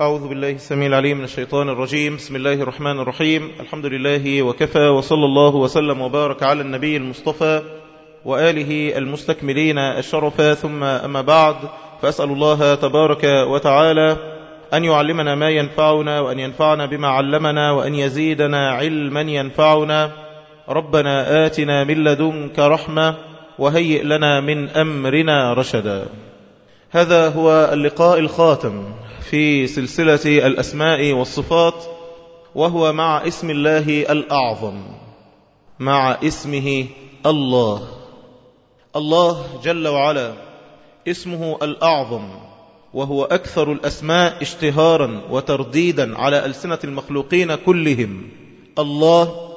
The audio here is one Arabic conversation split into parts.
أعوذ بالله السميع العليم من الشيطان الرجيم. بسم الله الرحمن الرحيم. الحمد لله وكفى وصلى الله وسلم وبارك على النبي المصطفى وآله المستكملين الشرف. ثم أما بعد فأسأل الله تبارك وتعالى أن يعلمنا ما ينفعنا وأن ينفعنا بما علمنا وأن يزيدنا علما ينفعنا. ربنا آتنا من لدنك رحمة وهيئ لنا من أمرنا رشدا. هذا هو اللقاء الخاتم. في سلسلة الأسماء والصفات وهو مع اسم الله الأعظم مع اسمه الله. الله جل وعلا اسمه الأعظم وهو أكثر الأسماء اشتهارا وترديدا على ألسنة المخلوقين كلهم. الله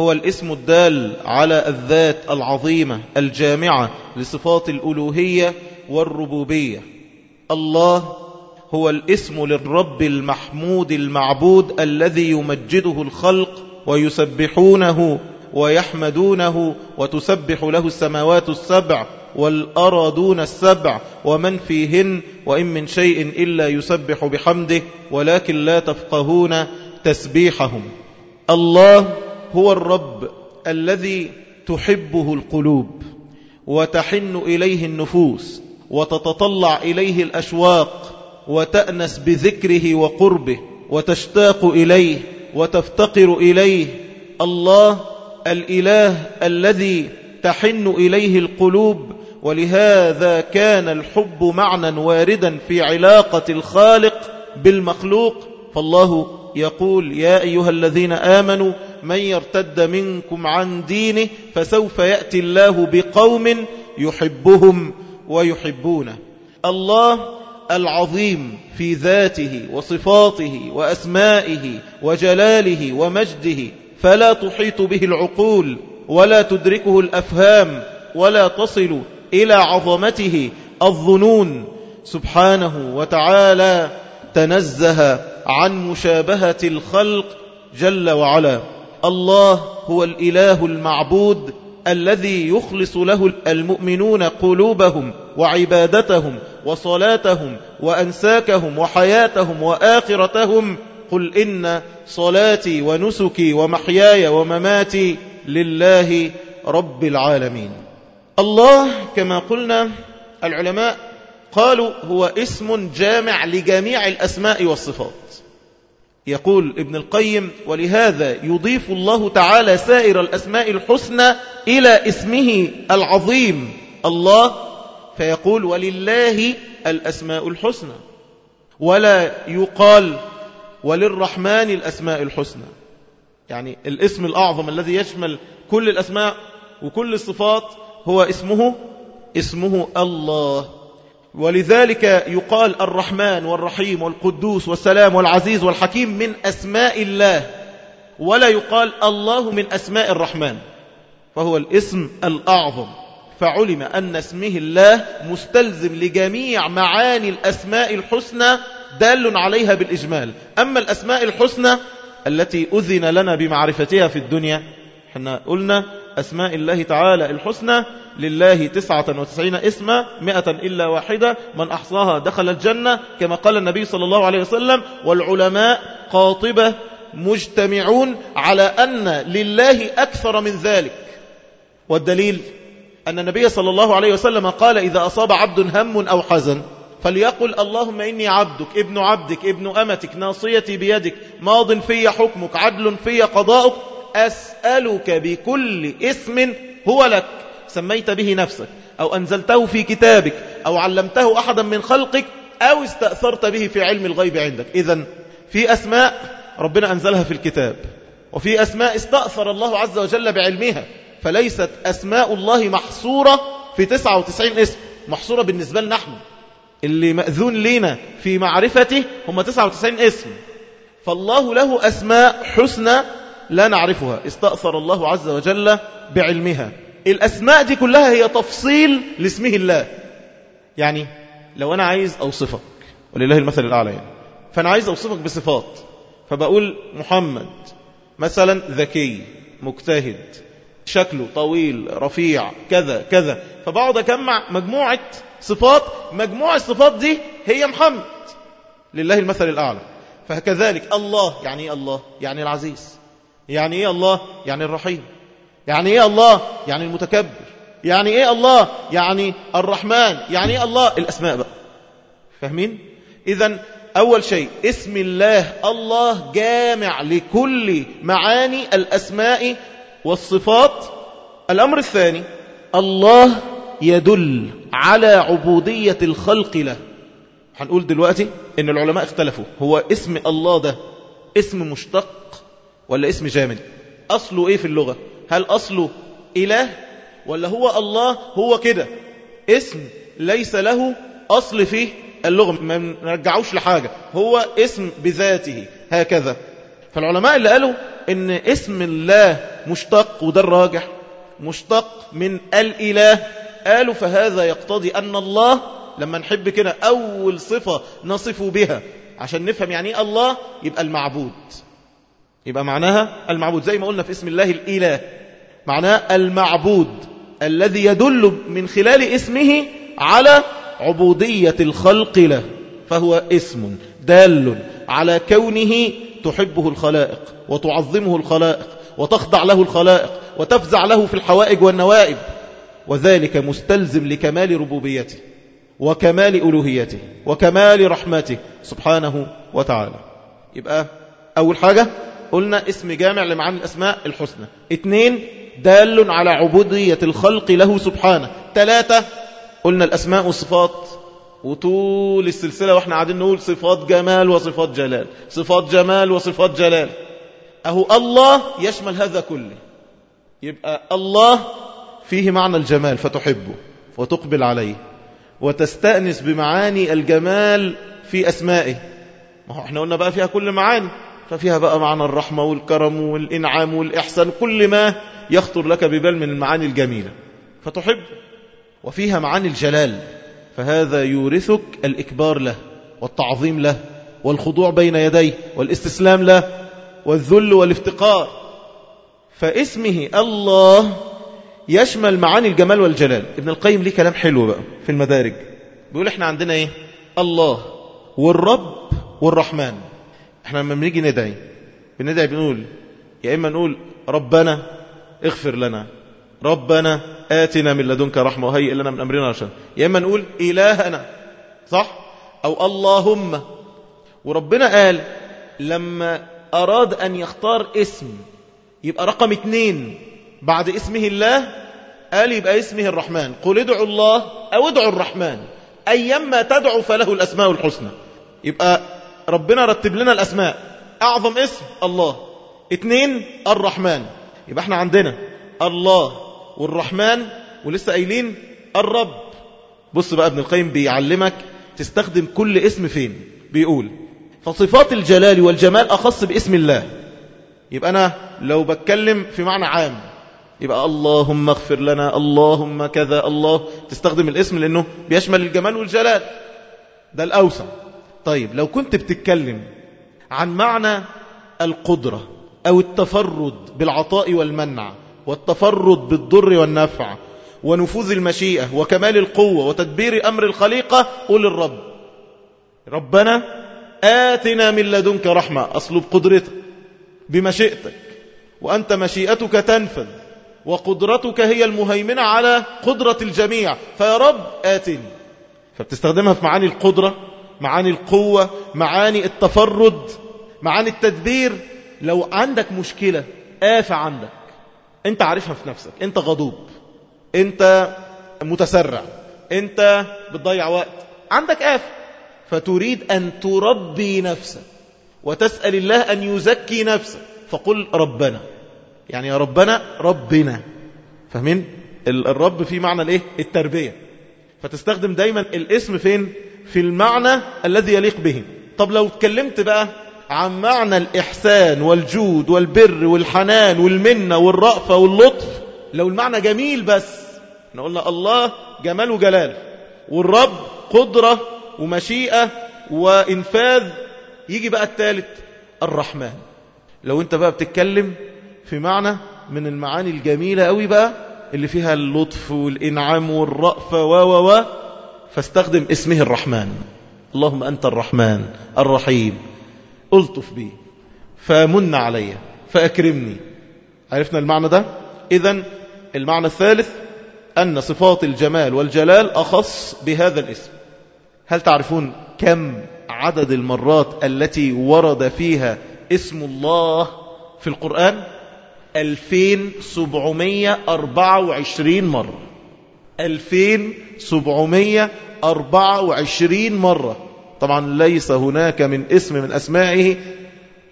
هو الاسم الدال على الذات العظيمة الجامعة لصفات الألوهية والربوبية. الله هو الاسم للرب المحمود المعبود الذي يمجده الخلق ويسبحونه ويحمدونه وتسبح له السماوات السبع والأرضون السبع ومن فيهن وإن من شيء إلا يسبح بحمده ولكن لا تفقهون تسبيحهم. الله هو الرب الذي تحبه القلوب وتحن إليه النفوس وتتطلع إليه الأشواق وتأنس بذكره وقربه وتشتاق إليه وتفتقر إليه. الله الإله الذي تحن إليه القلوب ولهذا كان الحب معنى واردا في علاقة الخالق بالمخلوق. فالله يقول يا أيها الذين آمنوا من يرتد منكم عن دينه فسوف يأتي الله بقوم يحبهم ويحبونه. الله العظيم في ذاته وصفاته وأسمائه وجلاله ومجده فلا تحيط به العقول ولا تدركه الأفهام ولا تصل إلى عظمته الظنون. سبحانه وتعالى تنزه عن مشابهة الخلق جل وعلا. الله هو الإله المعبود الذي يخلص له المؤمنون قلوبهم وعبادتهم وصلاتهم وأنساكهم وحياتهم وآخرتهم قل إن صلاتي ونسكي ومحياي ومماتي لله رب العالمين. الله كما قلنا العلماء قالوا هو اسم جامع لجميع الأسماء والصفات. يقول ابن القيم ولهذا يضيف الله تعالى سائر الأسماء الحسنى إلى اسمه العظيم الله فيقول ولله الأسماء الحسنى ولا يقال وللرحمن الأسماء الحسنى. يعني الاسم الأعظم الذي يشمل كل الأسماء وكل الصفات هو اسمه اسمه الله. ولذلك يقال الرحمن والرحيم والقدوس والسلام والعزيز والحكيم من أسماء الله ولا يقال الله من أسماء الرحمن فهو الاسم الأعظم. فعلم أن اسمه الله مستلزم لجميع معاني الأسماء الحسنى دال عليها بالإجمال. أما الأسماء الحسنى التي أذن لنا بمعرفتها في الدنيا إحنا قلنا أسماء الله تعالى الحسنى لله تسعة وتسعين اسما مئة إلا واحدة من أحصاها دخل الجنة كما قال النبي صلى الله عليه وسلم والعلماء قاطبة مجتمعون على أن لله أكثر من ذلك والدليل أن النبي صلى الله عليه وسلم قال إذا أصاب عبد هم أو حزن فليقل اللهم إني عبدك ابن عبدك ابن أمتك ناصيتي بيدك ماض في حكمك عدل في قضاؤك أسألك بكل اسم هو لك. سميت به نفسك أو أنزلته في كتابك أو علمته أحدا من خلقك أو استأثرت به في علم الغيب عندك. إذا في أسماء ربنا أنزلها في الكتاب وفي أسماء استأثر الله عز وجل بعلمها. فليست أسماء الله محصورة في 99 اسم محصورة بالنسبة لنا نحن. اللي مأذون لنا في معرفته هم 99 اسم. فالله له أسماء حسنى لا نعرفها. استأثر الله عز وجل بعلمها. الأسماء دي كلها هي تفصيل لاسمه الله. يعني لو أنا عايز أوصفك ولله المثل الأعلى يعني. فأنا عايز أوصفك بصفات. فبقول محمد مثلا ذكي مجتهد شكله طويل رفيع كذا كذا. فبقعد أجمع مجموعة صفات. مجموعة الصفات دي هي محمد. لله المثل الأعلى. فكذلك الله يعني إيه الله؟ يعني العزيز. يعني إيه الله؟ يعني الرحيم. يعني إيه الله؟ يعني المتكبر. يعني إيه الله؟ يعني الرحمن. يعني إيه الله؟ الأسماء بقى. فاهمين؟ إذا أول شيء اسم الله الله جامع لكل معاني الأسماء والصفات. الأمر الثاني الله يدل على عبودية الخلق له. هنقول دلوقتي إن العلماء اختلفوا. هو اسم الله ده اسم مشتق ولا اسم جامد؟ أصله إيه في اللغة؟ هل أصله إله؟ ولا هو الله؟ هو كده. اسم ليس له أصل فيه اللغة ما نرجعوش لحاجة. هو اسم بذاته هكذا. فالعلماء اللي قالوا إن اسم الله مشتق وده الراجح مشتق من الإله قالوا فهذا يقتضي أن الله لما نحب كده أول صفة نصف بها. عشان نفهم يعني إيه الله يبقى المعبود. يبقى معناها المعبود. زي ما قلنا في اسم الله الإله. معناه المعبود الذي يدل من خلال اسمه على عبودية الخلق له. فهو اسم دال على كونه تحبه الخلائق وتعظمه الخلائق وتخضع له الخلائق وتفزع له في الحوائج والنوائب. وذلك مستلزم لكمال ربوبيته وكمال ألوهيته وكمال رحمته سبحانه وتعالى. يبقى أول حاجة قلنا اسم جامع لمعاني الأسماء الحسنى. اثنين دال على عبودية الخلق له سبحانه. ثلاثة قلنا الأسماء والصفات وطول السلسلة وإحنا قاعدين نقول صفات جمال وصفات جلال. صفات جمال وصفات جلال. أهو الله يشمل هذا كله. يبقى الله فيه معنى الجمال فتحبه وتقبل عليه وتستأنس بمعاني الجمال في أسمائه. ما هو إحنا قلنا بقى فيها كل معاني. ففيها بقى معنى الرحمة والكرم والإنعام والإحسان كل ما يخطر لك ببال من المعاني الجميلة. فتحب وفيها معاني الجلال فهذا يورثك الإكبار له والتعظيم له والخضوع بين يديه والاستسلام له والذل والافتقار. فاسمه الله يشمل معاني الجمال والجلال. ابن القيم ليه كلام حلو بقى في المدارج. بيقول إحنا عندنا إيه؟ الله والرب والرحمن. إحنا لما بنيجي ندعي بندعي بنقول يا إما نقول ربنا اغفر لنا ربنا آتنا من لدنك رحمة وهيئ لنا من أمرنا رشدا. يا إما نقول إلهنا صح؟ أو اللهم. وربنا قال لما أراد أن يختار اسم يبقى رقم اتنين بعد اسمه الله قال يبقى اسمه الرحمن. قل ادعوا الله أو ادعوا الرحمن. أيما تدعو فله الأسماء الحسنى. يبقى ربنا رتب لنا الأسماء. أعظم اسم الله. اتنين الرحمن. يبقى إحنا عندنا الله والرحمن ولسه قايلين الرب. بص بقى ابن القيم بيعلمك تستخدم كل اسم فين. بيقول فصفات الجلال والجمال أخص باسم الله. يبقى أنا لو بتكلم في معنى عام يبقى اللهم اغفر لنا اللهم كذا الله. تستخدم الاسم لأنه بيشمل الجمال والجلال. ده الأوسع. طيب لو كنت بتتكلم عن معنى القدرة أو التفرد بالعطاء والمنع والتفرد بالضر والنفع ونفوذ المشيئة وكمال القوة وتدبير أمر الخليقة قول الرب ربنا آتنا من لدنك رحمة أصل بقدرتك بمشيئتك وأنت مشيئتك تنفذ وقدرتك هي المهيمنة على قدرة الجميع. فيا رب آتني. فبتستخدمها في معاني القدرة. معاني القوة معاني التفرد معاني التدبير. لو عندك مشكلة آفة عندك. انت عارفها في نفسك. انت غضوب. انت متسرع. انت بتضيع وقت. عندك آفة فتريد أن تربي نفسك. وتسأل الله أن يزكي نفسك. فقل ربنا. يعني يا ربنا ربنا. فاهمين؟ الرب في معنى الايه؟ التربية. فتستخدم دايما الاسم فين؟ في المعنى الذي يليق به طب لو اتكلمت بقى عن معنى الإحسان والجود والبر والحنان والمنة والرأفة واللطف لو المعنى جميل بس إحنا قلنا الله جمال وجلال والرب قدرة ومشيئة وإنفاذ يجي بقى الثالث الرحمن. لو انت بقى بتتكلم في معنى من المعاني الجميلة قوي بقى اللي فيها اللطف والإنعام والرأفة و و و فاستخدم اسمه الرحمن. اللهم أنت الرحمن الرحيم. ألطف بي. فمن علي. فأكرمني. عرفنا المعنى ده؟ إذا المعنى الثالث أن صفات الجمال والجلال أخص بهذا الاسم. هل تعرفون كم عدد المرات التي ورد فيها اسم الله في القرآن؟ 2724 مرة. 2724 مرة. طبعا ليس هناك من اسم من أسمائه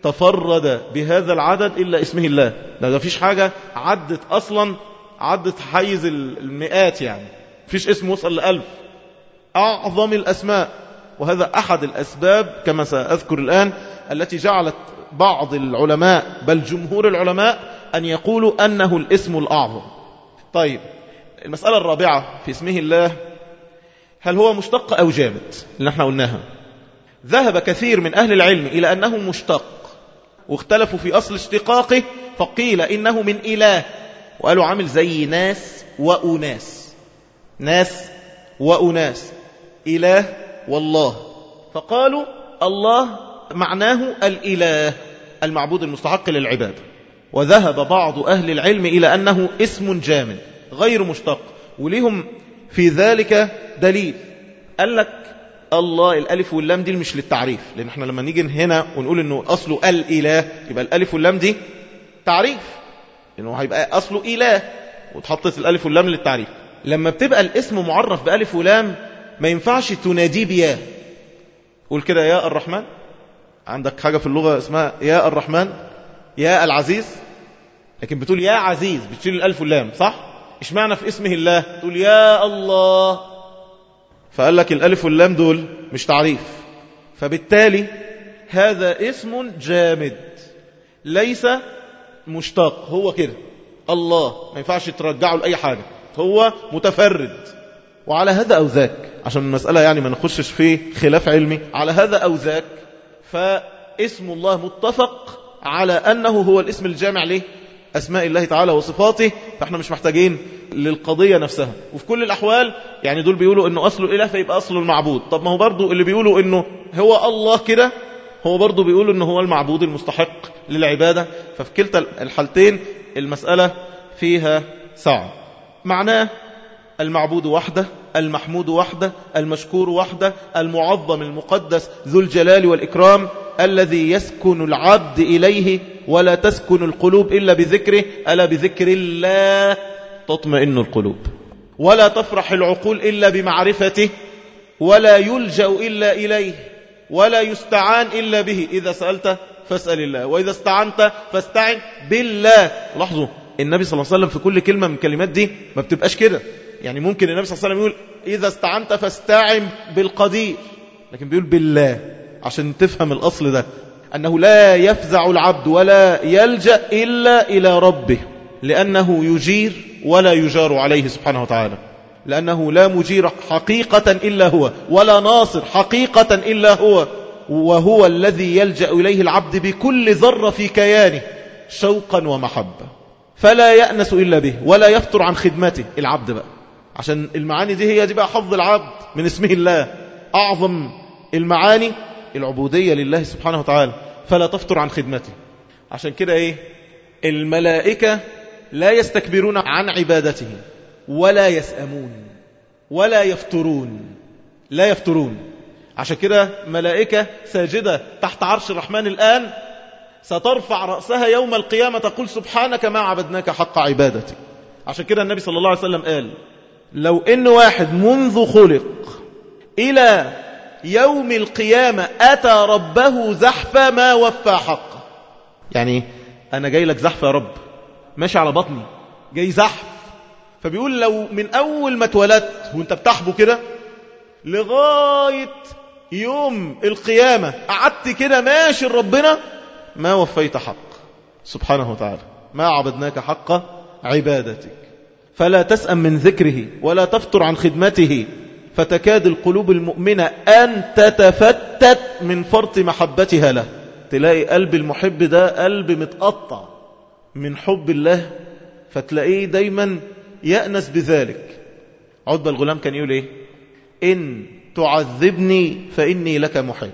تفرد بهذا العدد إلا اسمه الله. ده فيش حاجة عدت أصلا عدت حيز المئات يعني. فيش اسم وصل لألف. أعظم الأسماء. وهذا أحد الأسباب كما سأذكر الآن التي جعلت بعض العلماء بل جمهور العلماء أن يقولوا أنه الاسم الأعظم. طيب المسألة الرابعة في اسمه الله هل هو مشتق أو جامد؟ اللي إحنا قلناها. ذهب كثير من أهل العلم إلى أنه مشتق واختلفوا في أصل اشتقاقه فقيل إنه من إله. وقالوا عامل زي ناس وأناس. ناس وأناس. إله والله. فقالوا الله معناه الإله المعبود المستحق للعبادة وذهب بعض أهل العلم إلى أنه اسم جامد. غير مشتق وليهم في ذلك دليل. قال لك الله الألف واللام دي مش للتعريف لأن إحنا لما نيجي هنا ونقول أنه أصله الإله يبقى الألف واللام دي تعريف. لأنه هيبقى أصله إله وتحطت الألف واللام للتعريف. لما بتبقى الاسم معرف بألف ولام ما ينفعش تناديه بياه قول كده يا الرحمن. عندك حاجة في اللغة اسمها يا الرحمن يا العزيز؟ لكن بتقول يا عزيز بتشيل الألف واللام صح؟ إيش معنى في اسمه الله؟ تقول يا الله. فقال لك الألف واللام دول مش تعريف. فبالتالي هذا اسم جامد. ليس مشتق. هو كده. الله. ما ينفعش ترجعه لأي حاجة. هو متفرد. وعلى هذا أو ذاك عشان المسألة يعني ما نخشش في خلاف علمي. على هذا أو ذاك فاسم الله متفق على أنه هو الاسم الجامع له أسماء الله تعالى وصفاته فإحنا مش محتاجين للقضية نفسها. وفي كل الأحوال يعني دول بيقولوا أنه أصله إله فيبقى أصله المعبود. طب ما هو برضو اللي بيقولوا أنه هو الله كده هو برضو بيقولوا أنه هو المعبود المستحق للعبادة. ففي كلتا الحالتين المسألة فيها سعة. معناه المعبود وحده المحمود وحده المشكور وحده المعظم المقدس ذو الجلال والإكرام الذي يسكن العبد إليه ولا تسكن القلوب إلا بذكره. ألا بذكر الله تطمئن القلوب. ولا تفرح العقول إلا بمعرفته. ولا يلجأ إلا إليه. ولا يستعان إلا به. إذا سألت فاسأل الله. وإذا استعنت فاستعن بالله. لاحظوا النبي صلى الله عليه وسلم في كل كلمة من الكلمات دي ما بتبقاش كده. يعني ممكن النبي صلى الله عليه وسلم يقول إذا استعنت فاستعن بالقدير. لكن بيقول بالله عشان تفهم الأصل ده. أنه لا يفزع العبد ولا يلجأ إلا إلى ربه لأنه يجير ولا يجار عليه سبحانه وتعالى. لأنه لا مجير حقيقة إلا هو ولا ناصر حقيقة إلا هو وهو الذي يلجأ إليه العبد بكل ذرة في كيانه شوقا ومحبة. فلا يأنس إلا به ولا يفتر عن خدمته العبد بقى. عشان المعاني دي هي دي بقى حظ العبد من اسمه الله. أعظم المعاني العبودية لله سبحانه وتعالى. فلا تفتر عن خدمته عشان كده إيه؟ الملائكة لا يستكبرون عن عبادته ولا يسأمون ولا يفترون لا يفترون عشان كده ملائكة ساجدة تحت عرش الرحمن الآن سترفع رأسها يوم القيامة تقول سبحانك ما عبدناك حق عبادتك. عشان كده النبي صلى الله عليه وسلم قال لو إن واحد منذ خلق إلى يوم القيامة أتى ربه زحفا ما وفى حقه يعني أنا جاي لك زحف يا رب. ماشي على بطني. جاي زحف. فبيقول لو من أول ما اتولدت وأنت بتحبه كده لغاية يوم القيامة قعدت كده ماشي ربنا ما وفيت حق. سبحانه وتعالى. ما عبدناك حق عبادتك. فلا تسأم من ذكره ولا تفتر عن خدمته. فتكاد القلوب المؤمنة أن تتفتت من فرط محبتها له. تلاقي قلب المحب ده قلب متقطع من حب الله فتلاقيه دايما يأنس بذلك. عتبة الغلام كان يقول إيه؟ إن تعذبني فإني لك محب.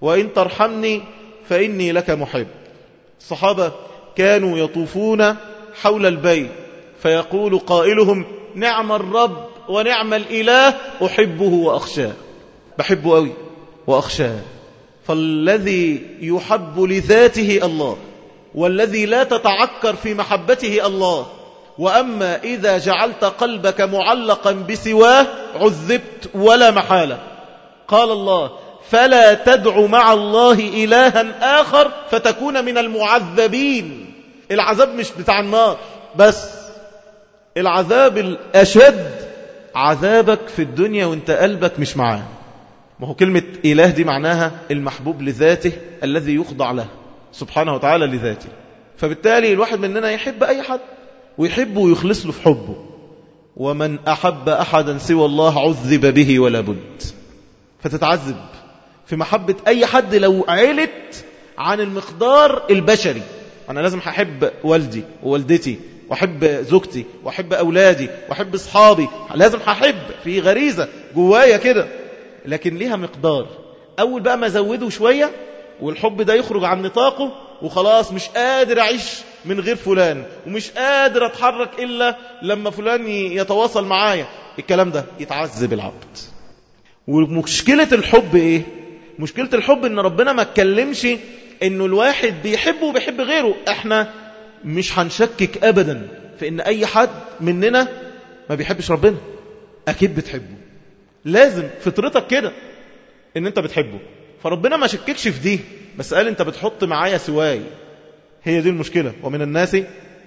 وإن ترحمني فإني لك محب. الصحابة كانوا يطوفون حول البيت فيقول قائلهم نعم الرب ونعم الإله أحبه وأخشاه. بحبه قوي وأخشاه. فالذي يحب لذاته الله والذي لا تتعكر في محبته الله. وأما إذا جعلت قلبك معلقا بسواه عذبت ولا محالة. قال الله فلا تدع مع الله إلها آخر فتكون من المعذبين. العذاب مش بتاع النار بس العذاب الأشد عذابك في الدنيا وانت قلبك مش معاه. ما هو كلمة إله دي معناها المحبوب لذاته الذي يخضع له سبحانه وتعالى لذاته. فبالتالي الواحد مننا يحب أي حد ويحبه ويخلص له في حبه. ومن أحب أحدا سوى الله عذب به ولا بد. فتتعذب في محبة أي حد لو علت عن المقدار البشري. أنا لازم أحب والدي ووالدتي وأحب زوجتي وأحب أولادي وأحب أصحابي. لازم أحب في غريزة جوايا كده. لكن ليها مقدار. أول بقى ما أزوده شوية والحب ده يخرج عن نطاقه وخلاص مش قادر أعيش من غير فلان ومش قادر أتحرك إلا لما فلان يتواصل معايا. الكلام ده يتعذب العبد ومشكلة الحب إيه؟ مشكلة الحب إن ربنا ما اتكلمش إنه الواحد بيحبه وبيحب غيره. إحنا مش هنشكك أبدا في إن أي حد مننا ما بيحبش ربنا. أكيد بتحبه. لازم فطرتك كده إن أنت بتحبه. فربنا ما شككش في دي بس قال أنت بتحط معايا سواي. هي دي المشكلة. ومن الناس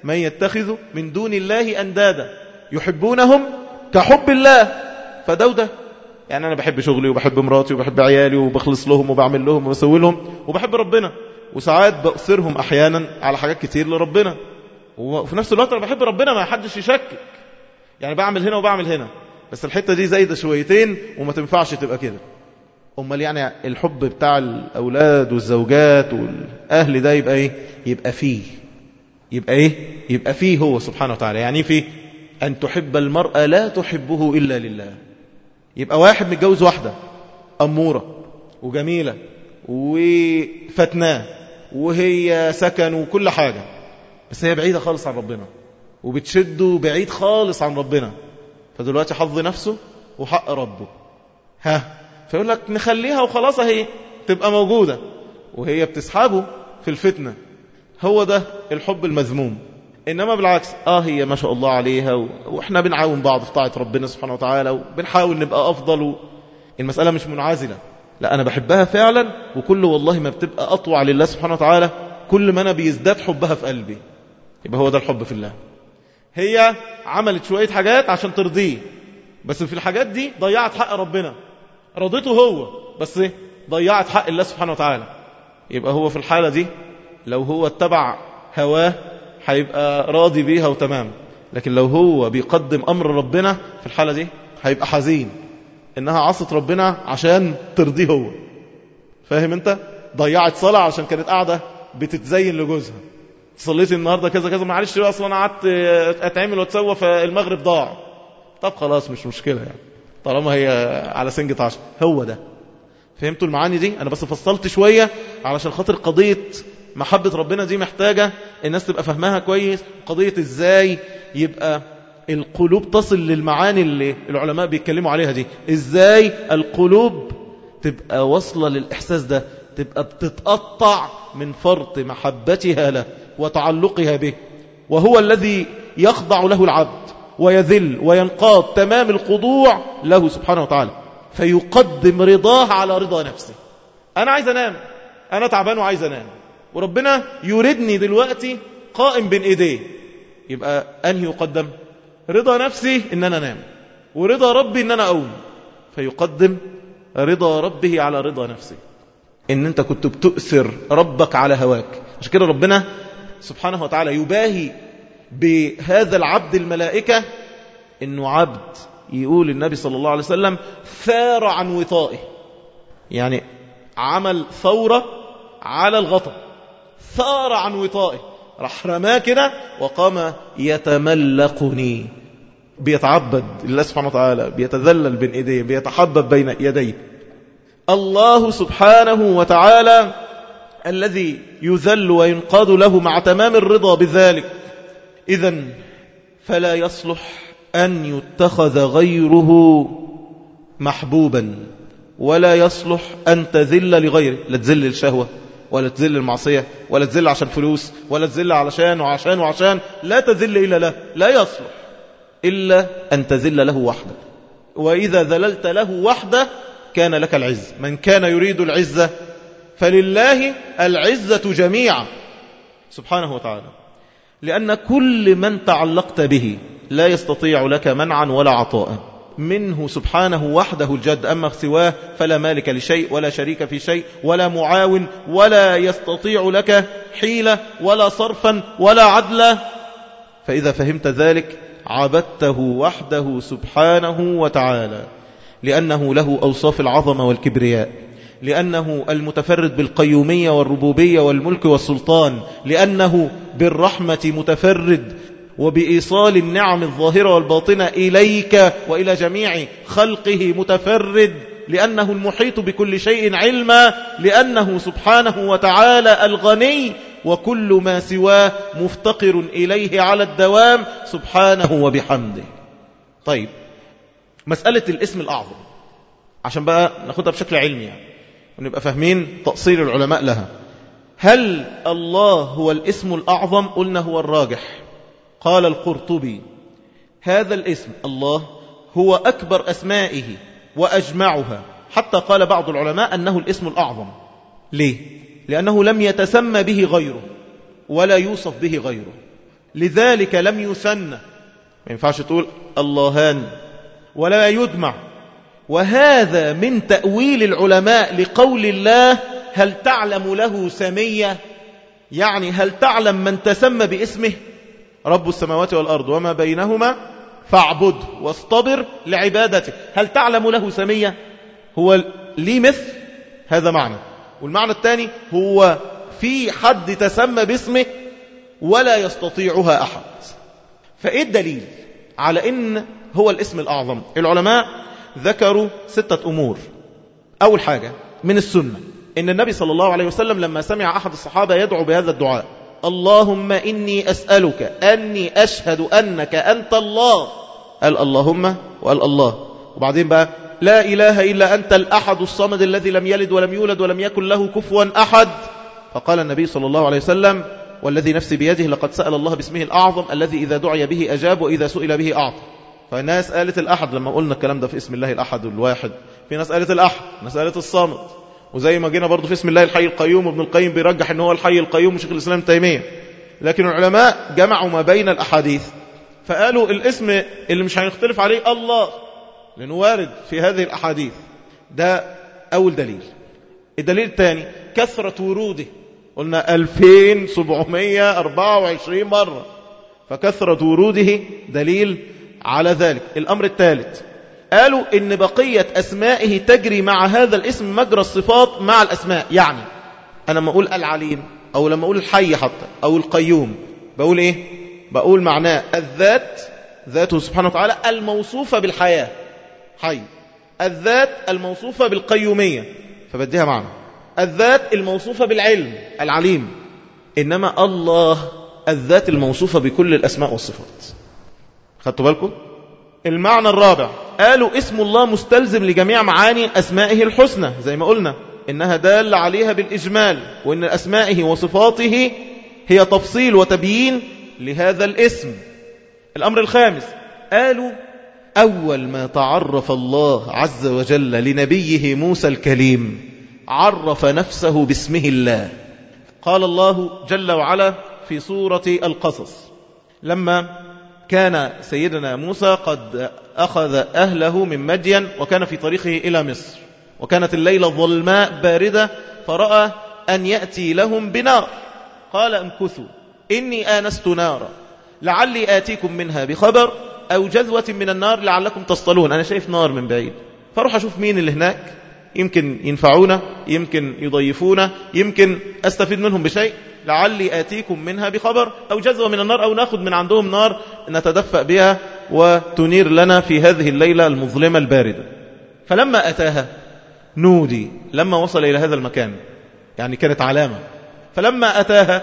من يتخذ من دون الله أندادا يحبونهم كحب الله. فده يعني أنا بحب شغلي وبحب مراتي وبحب عيالي وبخلص لهم وبعمل لهم وبسوي لهم وبحب ربنا. وساعات بأثرهم أحيانا على حاجات كتير لربنا. وفي نفس الوقت أنا بحب ربنا ما حدش يشكك. يعني بعمل هنا وبعمل هنا. بس الحتة دي زايدة شويتين وما تنفعش تبقى كده. أمال يعني الحب بتاع الأولاد والزوجات والأهل ده يبقى إيه؟ يبقى فيه. يبقى إيه؟ يبقى فيه هو سبحانه وتعالى. يعني فيه؟ أن تحب المرأة لا تحبه إلا لله. يبقى واحد متجوز واحدة أمورة وجميلة وفتناه. وهي سكن وكل حاجة. بس هي بعيدة خالص عن ربنا. وبتشده بعيد خالص عن ربنا. فدلوقتي حظ نفسه وحق ربه. ها؟ فيقول لك نخليها وخلاص أهي تبقى موجودة. وهي بتسحبه في الفتنة. هو ده الحب المذموم. إنما بالعكس آه هي ما شاء الله عليها و... وإحنا بنعاون بعض في طاعة ربنا سبحانه وتعالى وبنحاول نبقى أفضل و... المسألة مش منعزلة. لا أنا بحبها فعلا وكل والله ما بتبقى أطوع لله سبحانه وتعالى كل ما أنا بيزداد حبها في قلبي. يبقى هو ده الحب في الله. هي عملت شوية حاجات عشان ترضيه. بس في الحاجات دي ضيعت حق ربنا. رضيته هو بس إيه ضيعت حق الله سبحانه وتعالى. يبقى هو في الحالة دي لو هو اتبع هواه هيبقى راضي بيها وتمام. لكن لو هو بيقدم أمر ربنا في الحالة دي هيبقى حزين. إنها عصت ربنا عشان ترضيه هو. فاهم أنت؟ ضيعت صلاة عشان كانت قاعدة بتتزين لجوزها. صليت النهاردة كذا كذا معلش أصلا قعدت أتعمل وأتسوى فالمغرب ضاع. طب خلاص مش مشكلة يعني. طالما هي على سنجة عشر. هو ده. فهمتوا المعاني دي؟ أنا بس فصلت شوية علشان خاطر قضية محبة ربنا دي محتاجة الناس تبقى فهمها كويس. قضية إزاي يبقى القلوب تصل للمعاني اللي العلماء بيتكلموا عليها دي. إزاي القلوب تبقى واصلة للإحساس ده؟ تبقى بتتقطع من فرط محبتها له وتعلقها به. وهو الذي يخضع له العبد ويذل وينقاد تمام الخضوع له سبحانه وتعالى. فيقدم رضاه على رضا نفسه. أنا عايز أنام. أنا تعبان وعايز أنام. وربنا يريدني دلوقتي قائم بين إيديه. يبقى أنهي يقدم؟ رضا نفسي إن أنا أنام ورضا ربي إن أنا أقوم. فيقدم رضا ربه على رضا نفسه إن أنت كنت بتؤثر ربك على هواك. عشان كده ربنا سبحانه وتعالى يباهي بهذا العبد الملائكة إنه عبد يقول النبي صلى الله عليه وسلم ثار عن وطائه. يعني عمل ثورة على الغطا ثار عن وطائه. راح رماه كده وقام يتملقني. بيتعبد لله سبحانه وتعالى بيتذلل بين ايديه بيتحبب بين يديه. الله سبحانه وتعالى الذي يذل وينقاد له مع تمام الرضا بذلك. إذا فلا يصلح أن يتخذ غيره محبوبا ولا يصلح أن تذل لغيره. لا تذل الشهوة ولا تذل المعصية ولا تذل عشان فلوس ولا تذل علشان وعشان وعشان لا تذل إلا له لا يصلح إلا أن تذل له وحده. وإذا ذللت له وحده كان لك العز. من كان يريد العزة فلله العزة جميعا. سبحانه وتعالى. لأن كل من تعلقت به لا يستطيع لك منعا ولا عطاء. منه سبحانه وحده الجد أما سواه فلا مالك لشيء ولا شريك في شيء ولا معاون ولا يستطيع لك حيلة ولا صرفا ولا عدلا. فإذا فهمت ذلك عبدته وحده سبحانه وتعالى لأنه له أوصاف العظمة والكبرياء لأنه المتفرد بالقيومية والربوبية والملك والسلطان لأنه بالرحمة متفرد وبإيصال النعم الظاهرة والباطنة إليك وإلى جميع خلقه متفرد لأنه المحيط بكل شيء علما لأنه سبحانه وتعالى الغني وكل ما سواه مفتقر إليه على الدوام سبحانه وبحمده. طيب مسألة الاسم الأعظم. عشان بقى ناخدها بشكل علمي يعني ونبقى فاهمين تأصيل العلماء لها. هل الله هو الاسم الأعظم؟ قلنا هو الراجح. قال القرطبي هذا الاسم الله هو أكبر أسمائه وأجمعها. حتى قال بعض العلماء أنه الاسم الأعظم. ليه؟ لأنه لم يتسمى به غيره ولا يوصف به غيره. لذلك لم يسن. ما ينفعش تقول اللهان ولا يدمع وهذا من تأويل العلماء لقول الله هل تعلم له سمية؟ يعني هل تعلم من تسمى باسمه؟ رب السماوات والأرض وما بينهما فاعبد واصطبر لعبادته هل تعلم له سمية؟ هو لي مثل؟ هذا معنى. والمعنى الثاني هو في حد تسمى باسمه ولا يستطيعها أحد. فإيه الدليل على إن هو الاسم الأعظم؟ العلماء ذكروا ستة أمور. أول حاجة من السنة إن النبي صلى الله عليه وسلم لما سمع أحد الصحابة يدعو بهذا الدعاء. اللهم إني أسألك أني أشهد أنك أنت الله. قال اللهم وقال الله وبعدين بقى لا إله إلا أنت الأحد الصمد الذي لم يلد ولم يولد ولم يكن له كفوا أحد. فقال النبي صلى الله عليه وسلم والذي نفسي بيده لقد سأل الله باسمه الأعظم الذي إذا دعي به أجاب وإذا سئل به أعطى. فالناس قالت الأحد لما قلنا الكلام ده في اسم الله الأحد الواحد في ناس قالت الأحد ناس قالت الصمد. وزي ما جينا برضه في اسم الله الحي القيوم ابن القيم بيرجح إن هو الحي القيوم وشيخ الإسلام تيمية. لكن العلماء جمعوا ما بين الأحاديث فقالوا الاسم اللي مش هنختلف عليه الله لأنه وارد في هذه الأحاديث. ده أول دليل. الدليل الثاني كثرة وروده. قلنا 2724 مرة. فكثرة وروده دليل على ذلك. الأمر الثالث قالوا إن بقية أسمائه تجري مع هذا الاسم مجرى الصفات مع الأسماء. يعني أنا لما أقول العليم أو لما أقول الحي حتى أو القيوم بقول إيه؟ بقول معناه الذات ذاته سبحانه وتعالى الموصوفة بالحياة. حي. الذات الموصوفة بالقيومية. فبديها معنى الذات الموصوفة بالعلم العليم. إنما الله الذات الموصوفة بكل الأسماء والصفات. خدتوا بالكم؟ المعنى الرابع. قالوا اسم الله مستلزم لجميع معاني أسمائه الحسنى زي ما قلنا إنها دال عليها بالإجمال وإن أسمائه وصفاته هي تفصيل وتبيين لهذا الاسم. الأمر الخامس قالوا أول ما تعرف الله عز وجل لنبيه موسى الكليم عرف نفسه باسمه الله. قال الله جل وعلا في سورة القصص لما كان سيدنا موسى قد أخذ أهله من مدين وكان في طريقه إلى مصر. وكانت الليلة ظلماء باردة فرأى أن يأتي لهم بنار. قال امكثوا إني آنست نارا لعلي آتيكم منها بخبر أو جذوة من النار لعلكم تصطلون. أنا شايف نار من بعيد. فاروح أشوف مين اللي هناك. يمكن ينفعونا يمكن يضيفونا يمكن أستفيد منهم بشيء. لعلي آتيكم منها بخبر أو جذوة من النار أو ناخد من عندهم نار نتدفأ بها وتنير لنا في هذه الليلة المظلمة الباردة. فلما أتاها نودي لما وصل إلى هذا المكان يعني كانت علامة. فلما أتاها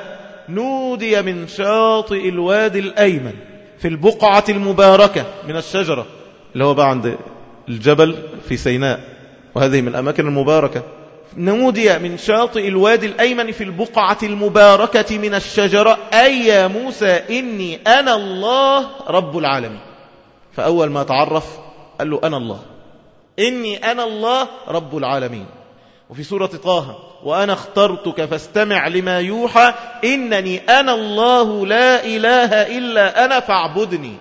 نودي من شاطئ الوادي الأيمن في البقعة المباركة من الشجرة اللي هو بقى عند الجبل في سيناء. وهذه من الأماكن المباركة. نودي من شاطئ الوادي الأيمن في البقعة المباركة من الشجرة. أي يا موسى إني أنا الله رب العالمين. فأول ما تعرف قال له أنا الله. إني أنا الله رب العالمين. وفي سورة طه وأنا اخترتك فاستمع لما يوحى. إنني أنا الله لا إله إلا أنا فاعبدني.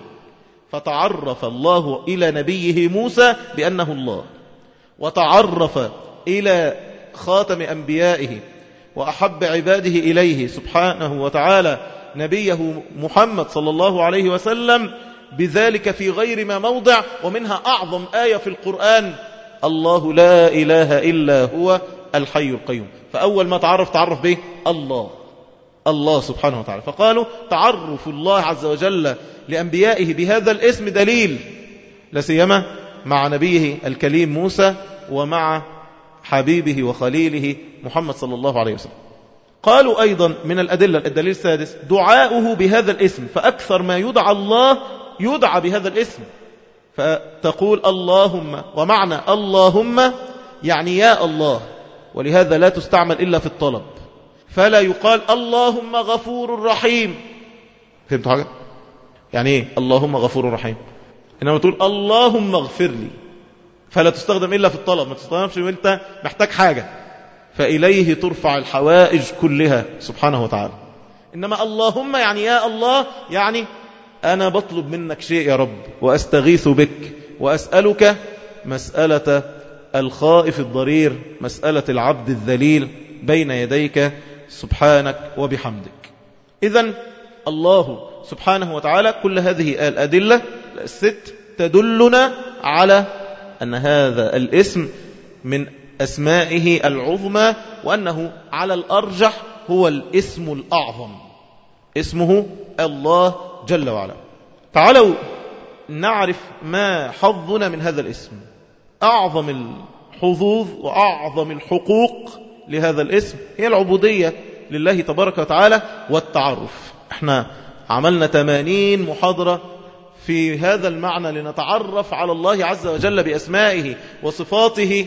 فتعرف الله إلى نبيه موسى بأنه الله. وتعرف إلى خاتم أنبيائه وأحب عباده إليه سبحانه وتعالى نبيه محمد صلى الله عليه وسلم بذلك في غير ما موضع ومنها أعظم آية في القرآن الله لا إله إلا هو الحي القيوم. فأول ما تعرف تعرف به الله. الله سبحانه وتعالى. فقالوا تعرف الله عز وجل لأنبيائه بهذا الاسم دليل. لسيما مع نبيه الكليم موسى ومع حبيبه وخليله محمد صلى الله عليه وسلم. قالوا أيضا من الأدلة الدليل السادس دعاؤه بهذا الاسم فأكثر ما يدعى الله يدعى بهذا الاسم. فتقول اللهم ومعنى اللهم يعني يا الله ولهذا لا تستعمل إلا في الطلب. فلا يقال اللهم غفور رحيم. فهمتوا حاجة؟ يعني إيه؟ اللهم غفور رحيم. إنما تقول اللهم اغفر لي. فلا تستخدم إلا في الطلب. ما تستخدمش وانت محتاج حاجة. فإليه ترفع الحوائج كلها سبحانه وتعالى. إنما اللهم يعني يا الله يعني أنا بطلب منك شيء يا رب وأستغيث بك وأسألك مسألة الخائف الضرير مسألة العبد الذليل بين يديك سبحانك وبحمدك. إذا الله سبحانه وتعالى كل هذه الأدلة الست تدلنا على أن هذا الاسم من أسمائه العظمى وأنه على الأرجح هو الاسم الأعظم. اسمه الله جل وعلا. تعالوا نعرف ما حظنا من هذا الاسم. أعظم الحظوظ وأعظم الحقوق لهذا الاسم هي العبودية لله تبارك وتعالى والتعرف إحنا عملنا 80 محاضرة في هذا المعنى لنتعرف على الله عز وجل بأسمائه وصفاته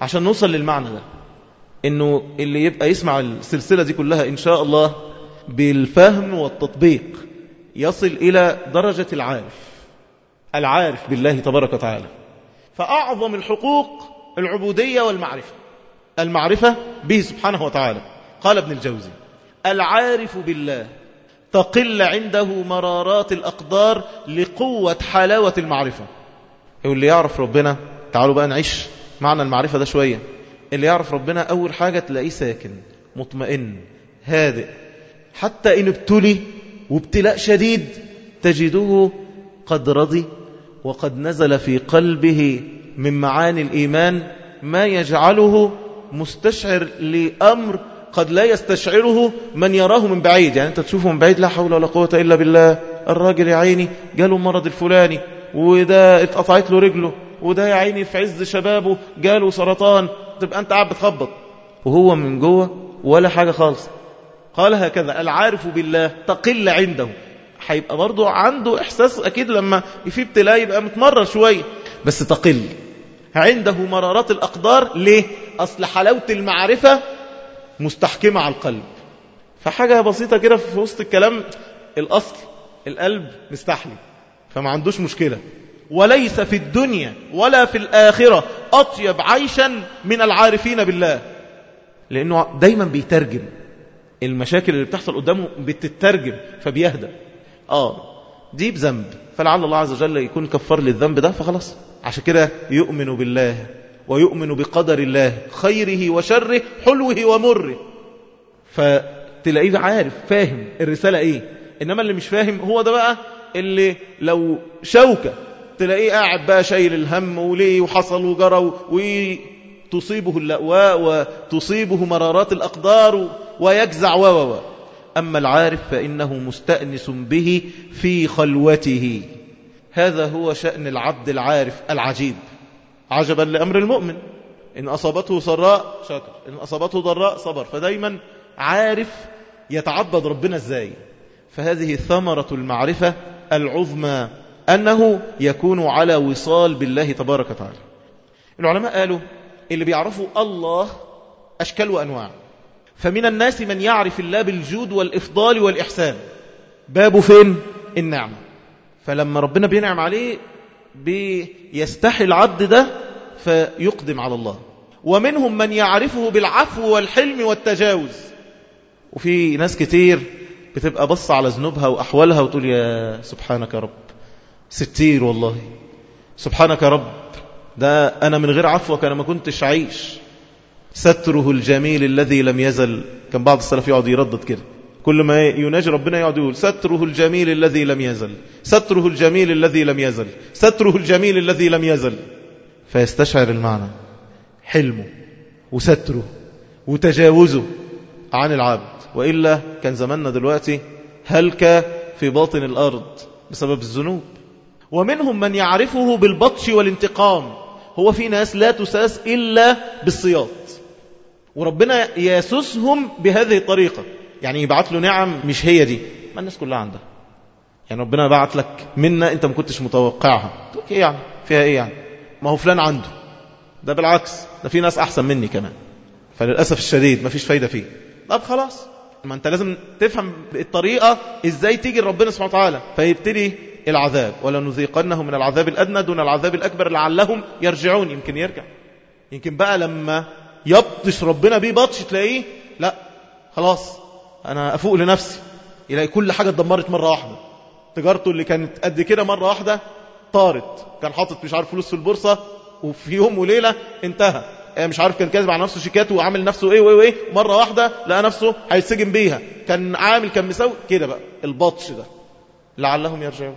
عشان نوصل للمعنى ده. إنه اللي يبقى يسمع السلسلة دي كلها إن شاء الله بالفهم والتطبيق يصل إلى درجة العارف العارف بالله تبارك وتعالى. فأعظم الحقوق العبودية والمعرفة المعرفة به سبحانه وتعالى. قال ابن الجوزي العارف بالله. تقل عنده مرارات الأقدار لقوة حلاوة المعرفة. اللي يعرف ربنا تعالوا بقى نعيش معنى المعرفة ده شوية. اللي يعرف ربنا أول حاجة تلاقيه ساكن مطمئن هادئ. حتى إن ابتلي وابتلاء شديد تجده قد رضي وقد نزل في قلبه من معاني الإيمان ما يجعله مستشعر لأمر قد لا يستشعره من يراه من بعيد. يعني أنت تشوفه من بعيد لا حول ولا قوة إلا بالله. الراجل يا عيني جاله المرض الفلاني وده اتقطعت له رجله وده يا عيني في عز شبابه جاله سرطان. تبقى أنت قاعد بتخبط. وهو من جوه ولا حاجة خالص. قال هكذا العارف بالله تقل عنده. هيبقى برضه عنده إحساس أكيد لما في ابتلاء يبقى متمرر شوية. بس تقل. عنده مرارات الأقدار. ليه؟ أصل حلاوة المعرفة مستحكمة على القلب. فحاجة بسيطة كده في وسط الكلام الأصل القلب مستحلي فما عندوش مشكلة. وليس في الدنيا ولا في الآخرة أطيب عيشا من العارفين بالله. لأنه دايما بيترجم. المشاكل اللي بتحصل قدامه بتترجم فبيهدى آه دي بذنب فلعل الله عز وجل يكون كفر للذنب ده فخلاص. عشان كده يؤمن بالله. ويؤمن بقدر الله خيره وشره حلوة ومره. فتلاقيه عارف فاهم الرسالة إيه. إنما اللي مش فاهم هو ده بقى اللي لو شوكة تلاقيه قاعد بقى شايل الهم وليه وحصل وجرى وتصيبه اللأواء وتصيبه مرارات الأقدار ويجزع و و. أما العارف فإنه مستأنس به في خلوته. هذا هو شأن العبد العارف العجيب. عجبا لأمر المؤمن. إن أصابته سراء شكر إن أصابته ضراء صبر. فدايما عارف يتعبد ربنا إزاي. فهذه ثمرة المعرفة العظمى أنه يكون على وصال بالله تبارك وتعالى. العلماء قالوا اللي بيعرفوا الله أشكال وأنواع. فمن الناس من يعرف الله بالجود والإفضال والإحسان. بابه فين؟ النعمة. فلما ربنا بينعم عليه بيستحي العبد ده فيقدم على الله. ومنهم من يعرفه بالعفو والحلم والتجاوز. وفي ناس كتير بتبقى بص على ذنوبها وأحوالها وتقول يا سبحانك يا رب. ستير والله. سبحانك يا رب. ده أنا من غير عفوك أنا ما كنتش عايش. ستره الجميل الذي لم يزل. كان بعض السلف يقعد يردد كده. كل ما يناجي ربنا يقعد يقول ستره الجميل الذي لم يزل ستره الجميل الذي لم يزل ستره الجميل الذي لم يزل. فيستشعر المعنى حلمه وستره وتجاوزه عن العبد. وإلا كان زماننا دلوقتي هلك في باطن الأرض بسبب الذنوب. ومنهم من يعرفه بالبطش والانتقام. هو في ناس لا تساس إلا بالصياط وربنا ياسسهم بهذه الطريقة. يعني يبعث له نعم مش هي دي. ما الناس كلها عندها. يعني ربنا بعت لك منا انت ما كنتش متوقعها. تقول إيه يعني؟ فيها إيه يعني؟ ما هو فلان عنده. ده بالعكس ده في ناس أحسن مني كمان. فللأسف الشديد ما فيش فايدة فيه. طب خلاص. ما انت لازم تفهم الطريقة إزاي تيجي لربنا سبحانه وتعالى. فيبتدي العذاب. ولنذيقنهم من العذاب الأدنى دون العذاب الأكبر لعلهم يرجعون. يمكن يرجع. يمكن بقى لما يبطش ربنا بيه بطش تلاقيه لا خلاص. أنا أفوق لنفسي. يلاقي كل حاجة اتدمرت مرة واحدة. تجارته اللي كانت قد كده مرة واحدة طارت. كان حاطط مش عارف فلوس في البورصة وفي يوم وليلة انتهى. مش عارف كان كاتب على نفسه شيكات وعامل نفسه إيه وإيه وإيه. مرة واحدة لقى نفسه هيتسجن بيها. كان عامل كان مسوي كده بقى. البطش ده. لعلهم يرجعون.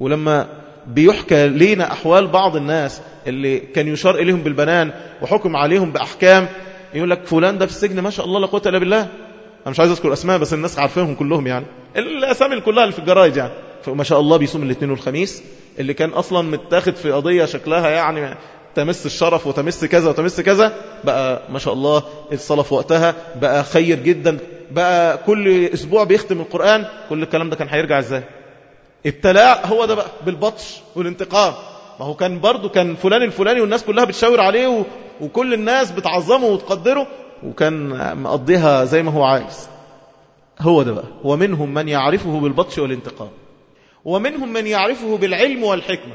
ولما بيحكى لينا أحوال بعض الناس اللي كان يشار إليهم بالبنان وحكم عليهم بأحكام يقول لك فلان ده في السجن ما شاء الله لا قوة إلا بالله. أنا مش عايز أذكر اسماء بس الناس عارفينهم كلهم يعني. الأسامي كلها اللي في الجرايد يعني. فما شاء الله بيصوم الاثنين والخميس اللي كان أصلا متاخد في قضية شكلها يعني تمس الشرف وتمس كذا وتمس كذا بقى ما شاء الله الصلاة في وقتها بقى خير جدا بقى كل أسبوع بيختم القرآن كل الكلام ده كان هيرجع إزاي؟ ابتلاء هو ده بقى بالبطش والانتقام. ما هو كان برضو كان فلان الفلاني والناس كلها بتشاور عليه. وكل الناس بتعظمه وتقدره وكان مقضيها زي ما هو عايز. هو ده بقى. ومنهم من يعرفه بالبطش والانتقام. ومنهم من يعرفه بالعلم والحكمة.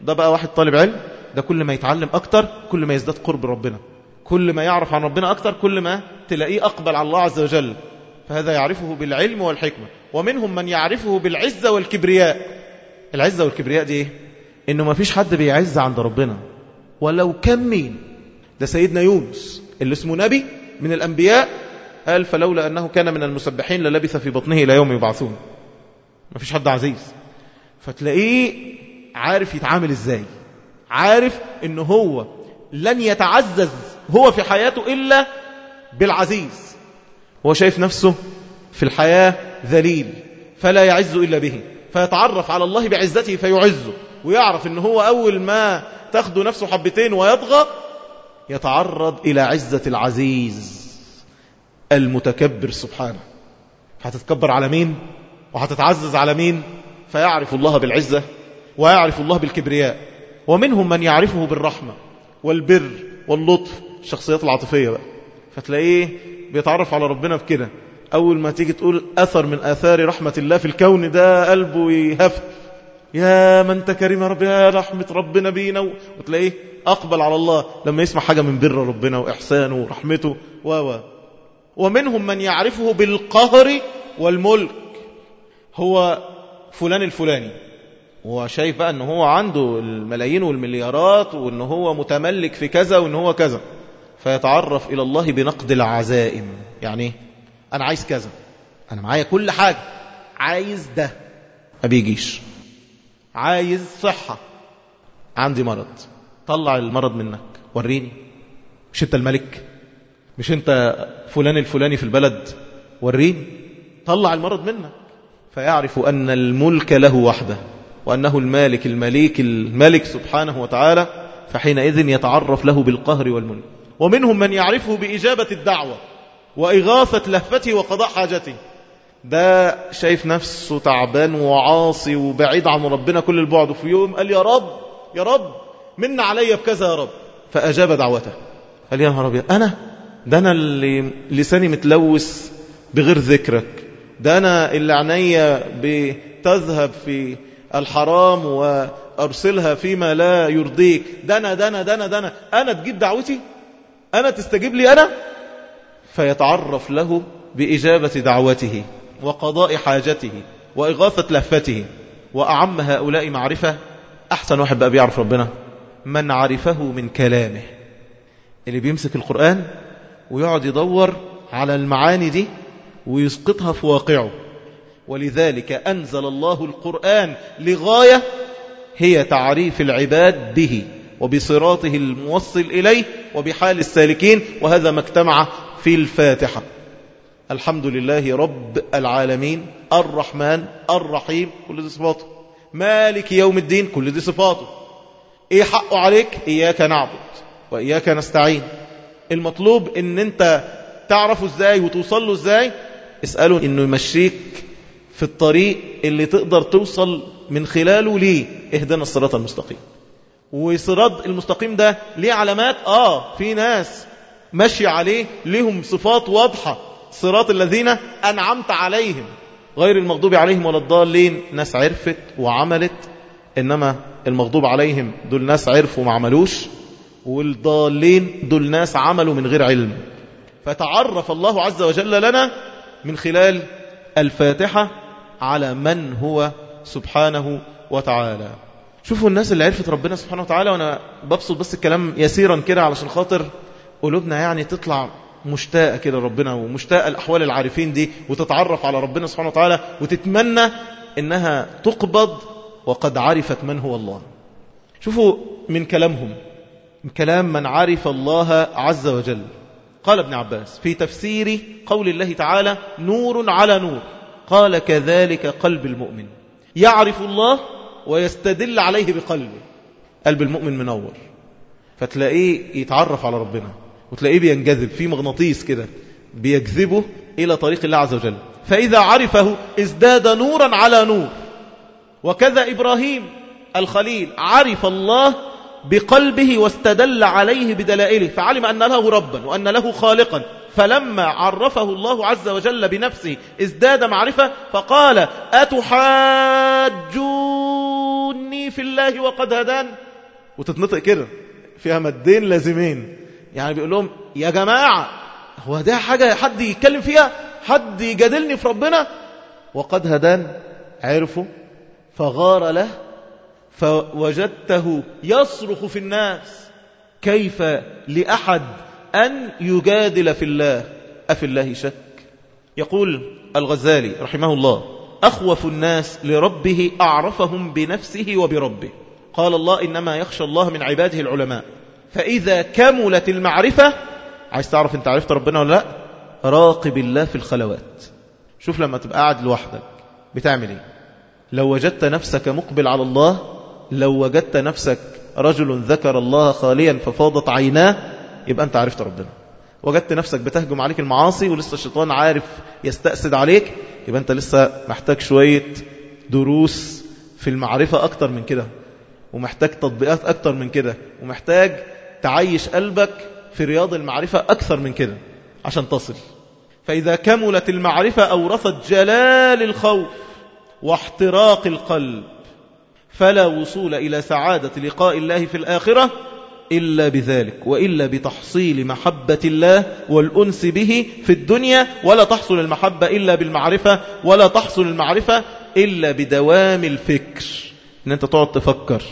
ده بقى واحد طالب علم. ده كل ما يتعلم أكتر كل ما يزداد قرب ربنا. كل ما يعرف عن ربنا أكتر كل ما تلاقيه أقبل على الله عز وجل. فهذا يعرفه بالعلم والحكمة. ومنهم من يعرفه بالعزة والكبرياء. العزة والكبرياء دي إيه؟ إنه ما فيش حد بيعز عند ربنا. ولو كان مين ده سيدنا يونس اللي اسمه نبي من الأنبياء قال فلولا أنه كان من المسبحين للبث في بطنه إلى يوم يبعثون. ما فيش حد عزيز. فتلاقيه عارف يتعامل إزاي. عارف إن هو لن يتعزز هو في حياته إلا بالعزيز. هو شايف نفسه في الحياة ذليل فلا يعز إلا به. فيتعرف على الله بعزته فيعزه ويعرف إن هو أول ما تاخده نفسه حبتين ويطغى يتعرض إلى عزة العزيز المتكبر سبحانه. هتتكبر على مين؟ وهتتعزز على مين؟ فيعرف الله بالعزة ويعرف الله بالكبرياء. ومنهم من يعرفه بالرحمة والبر واللطف. الشخصيات العاطفية بقى. فتلاقيه بيتعرف على ربنا بكده. أول ما تيجي تقول أثر من آثار رحمة الله في الكون ده قلبه يهف يا من ربي يا رحمة ربنا بينا. وتلاقيه أقبل على الله لما يسمع حاجة من بر ربنا وإحسانه ورحمته. و. ومنهم من يعرفه بالقهر والملك. هو فلان الفلاني. هو شايف بقى إن هو عنده الملايين والمليارات وإن هو متملك في كذا وإن هو كذا. فيتعرف إلى الله بنقد العزائم. يعني أنا عايز كذا. أنا معايا كل حاجة. عايز ده. ما بيجيش. عايز صحة. عندي مرض. طلع المرض منك. وريني. مش انت الملك؟ مش انت فلان الفلاني في البلد؟ وريني. طلع المرض منك. فيعرف أن الملك له وحده وأنه المالك المليك الملك سبحانه وتعالى فحينئذ يتعرف له بالقهر والملك. ومنهم من يعرفه بإجابة الدعوة وإغاثة لهفته وقضاء حاجته. ده شايف نفسه تعبان وعاصي وبعيد عن ربنا كل البعد وفي يوم قال يا رب يا رب من علي بكذا يا رب. فأجاب دعوته. قال يا نهار أبيض أنا؟ ده أنا اللي لساني متلوث بغير ذكرك. ده أنا اللي عينيا بتذهب في الحرام وأرسلها فيما لا يرضيك. ده أنا ده أنا ده أنا ده أنا. أنا تجيب دعوتي؟ أنا تستجيب لي أنا؟ فيتعرف له بإجابة دعوته. وقضاء حاجته وإغاثة لهفته وأعم هؤلاء معرفة أحسن واحد بقى بيعرف ربنا. من عرفه من كلامه. اللي بيمسك القرآن ويقعد يدور على المعاني دي ويسقطها في واقعه. ولذلك أنزل الله القرآن لغاية هي تعريف العباد به وبصراطه الموصل إليه وبحال السالكين وهذا ما اجتمع في الفاتحة. الحمد لله رب العالمين الرحمن الرحيم كل دي صفاته. مالك يوم الدين كل دي صفاته. إيه حقه عليك؟ إياك نعبد وإياك نستعين. المطلوب إن أنت تعرفه إزاي وتوصل له إزاي اسأله إنه يمشيك في الطريق اللي تقدر توصل من خلاله ليه إهدنا الصراط المستقيم. وصراط المستقيم ده ليه علامات؟ آه في ناس ماشي عليه لهم صفات واضحة. صراط الذين أنعمت عليهم. غير المغضوب عليهم ولا الضالين. ناس عرفت وعملت إنما المغضوب عليهم دول ناس عرفوا وما عملوش والضالين دول ناس عملوا من غير علم. فتعرف الله عز وجل لنا من خلال الفاتحة على من هو سبحانه وتعالى. شوفوا الناس اللي عرفت ربنا سبحانه وتعالى وأنا ببسط بس الكلام يسيرا كده علشان خاطر قلوبنا يعني تطلع مشتاقة كده ربنا ومشتاقة الأحوال العارفين دي وتتعرف على ربنا سبحانه وتعالى وتتمنى إنها تقبض وقد عرفت من هو الله. شوفوا من كلامهم من كلام من عرف الله عز وجل. قال ابن عباس في تفسير قول الله تعالى نور على نور. قال كذلك قلب المؤمن. يعرف الله ويستدل عليه بقلبه. قلب المؤمن منور فتلاقيه يتعرف على ربنا. وتلاقيه بينجذب في مغناطيس كده بيجذبه إلى طريق الله عز وجل. فإذا عرفه ازداد نورا على نور. وكذا إبراهيم الخليل عرف الله بقلبه واستدل عليه بدلائله فعلم أن له ربا وأن له خالقا. فلما عرفه الله عز وجل بنفسه ازداد معرفة فقال أتحاجوني في الله وقد هدان وتتنطق كده فيها مدين لازمين. يعني بيقول لهم يا جماعة هو ده حاجة حد يتكلم فيها؟ حد يجادلني في ربنا? وقد هدان عرفه فغار له فوجدته يصرخ في الناس كيف لأحد أن يجادل في الله؟ أفي الله شك. يقول الغزالي رحمه الله أخوف الناس لربه أعرفهم بنفسه وبربه. قال الله إنما يخشى الله من عباده العلماء. فإذا كملت المعرفة عايز تعرف أنت عرفت ربنا ولا لأ؟ راقب الله في الخلوات. شوف لما تبقى قاعد لوحدك بتعمل إيه؟ لو وجدت نفسك مقبل على الله لو وجدت نفسك رجل ذكر الله خاليا ففاضت عيناه يبقى أنت عرفت ربنا. وجدت نفسك بتهجم عليك المعاصي ولسه الشيطان عارف يستأسد عليك يبقى أنت لسه محتاج شوية دروس في المعرفة أكتر من كده ومحتاج تطبيقات أكتر من كده ومحتاج تعيش قلبك في رياض المعرفة أكثر من كده عشان تصل. فإذا كملت المعرفة أورثت جلال الخوف واحتراق القلب. فلا وصول إلى سعادة لقاء الله في الآخرة إلا بذلك وإلا بتحصيل محبة الله والأنس به في الدنيا ولا تحصل المحبة إلا بالمعرفة ولا تحصل المعرفة إلا بدوام الفكر. إن أنت تقعد تفكر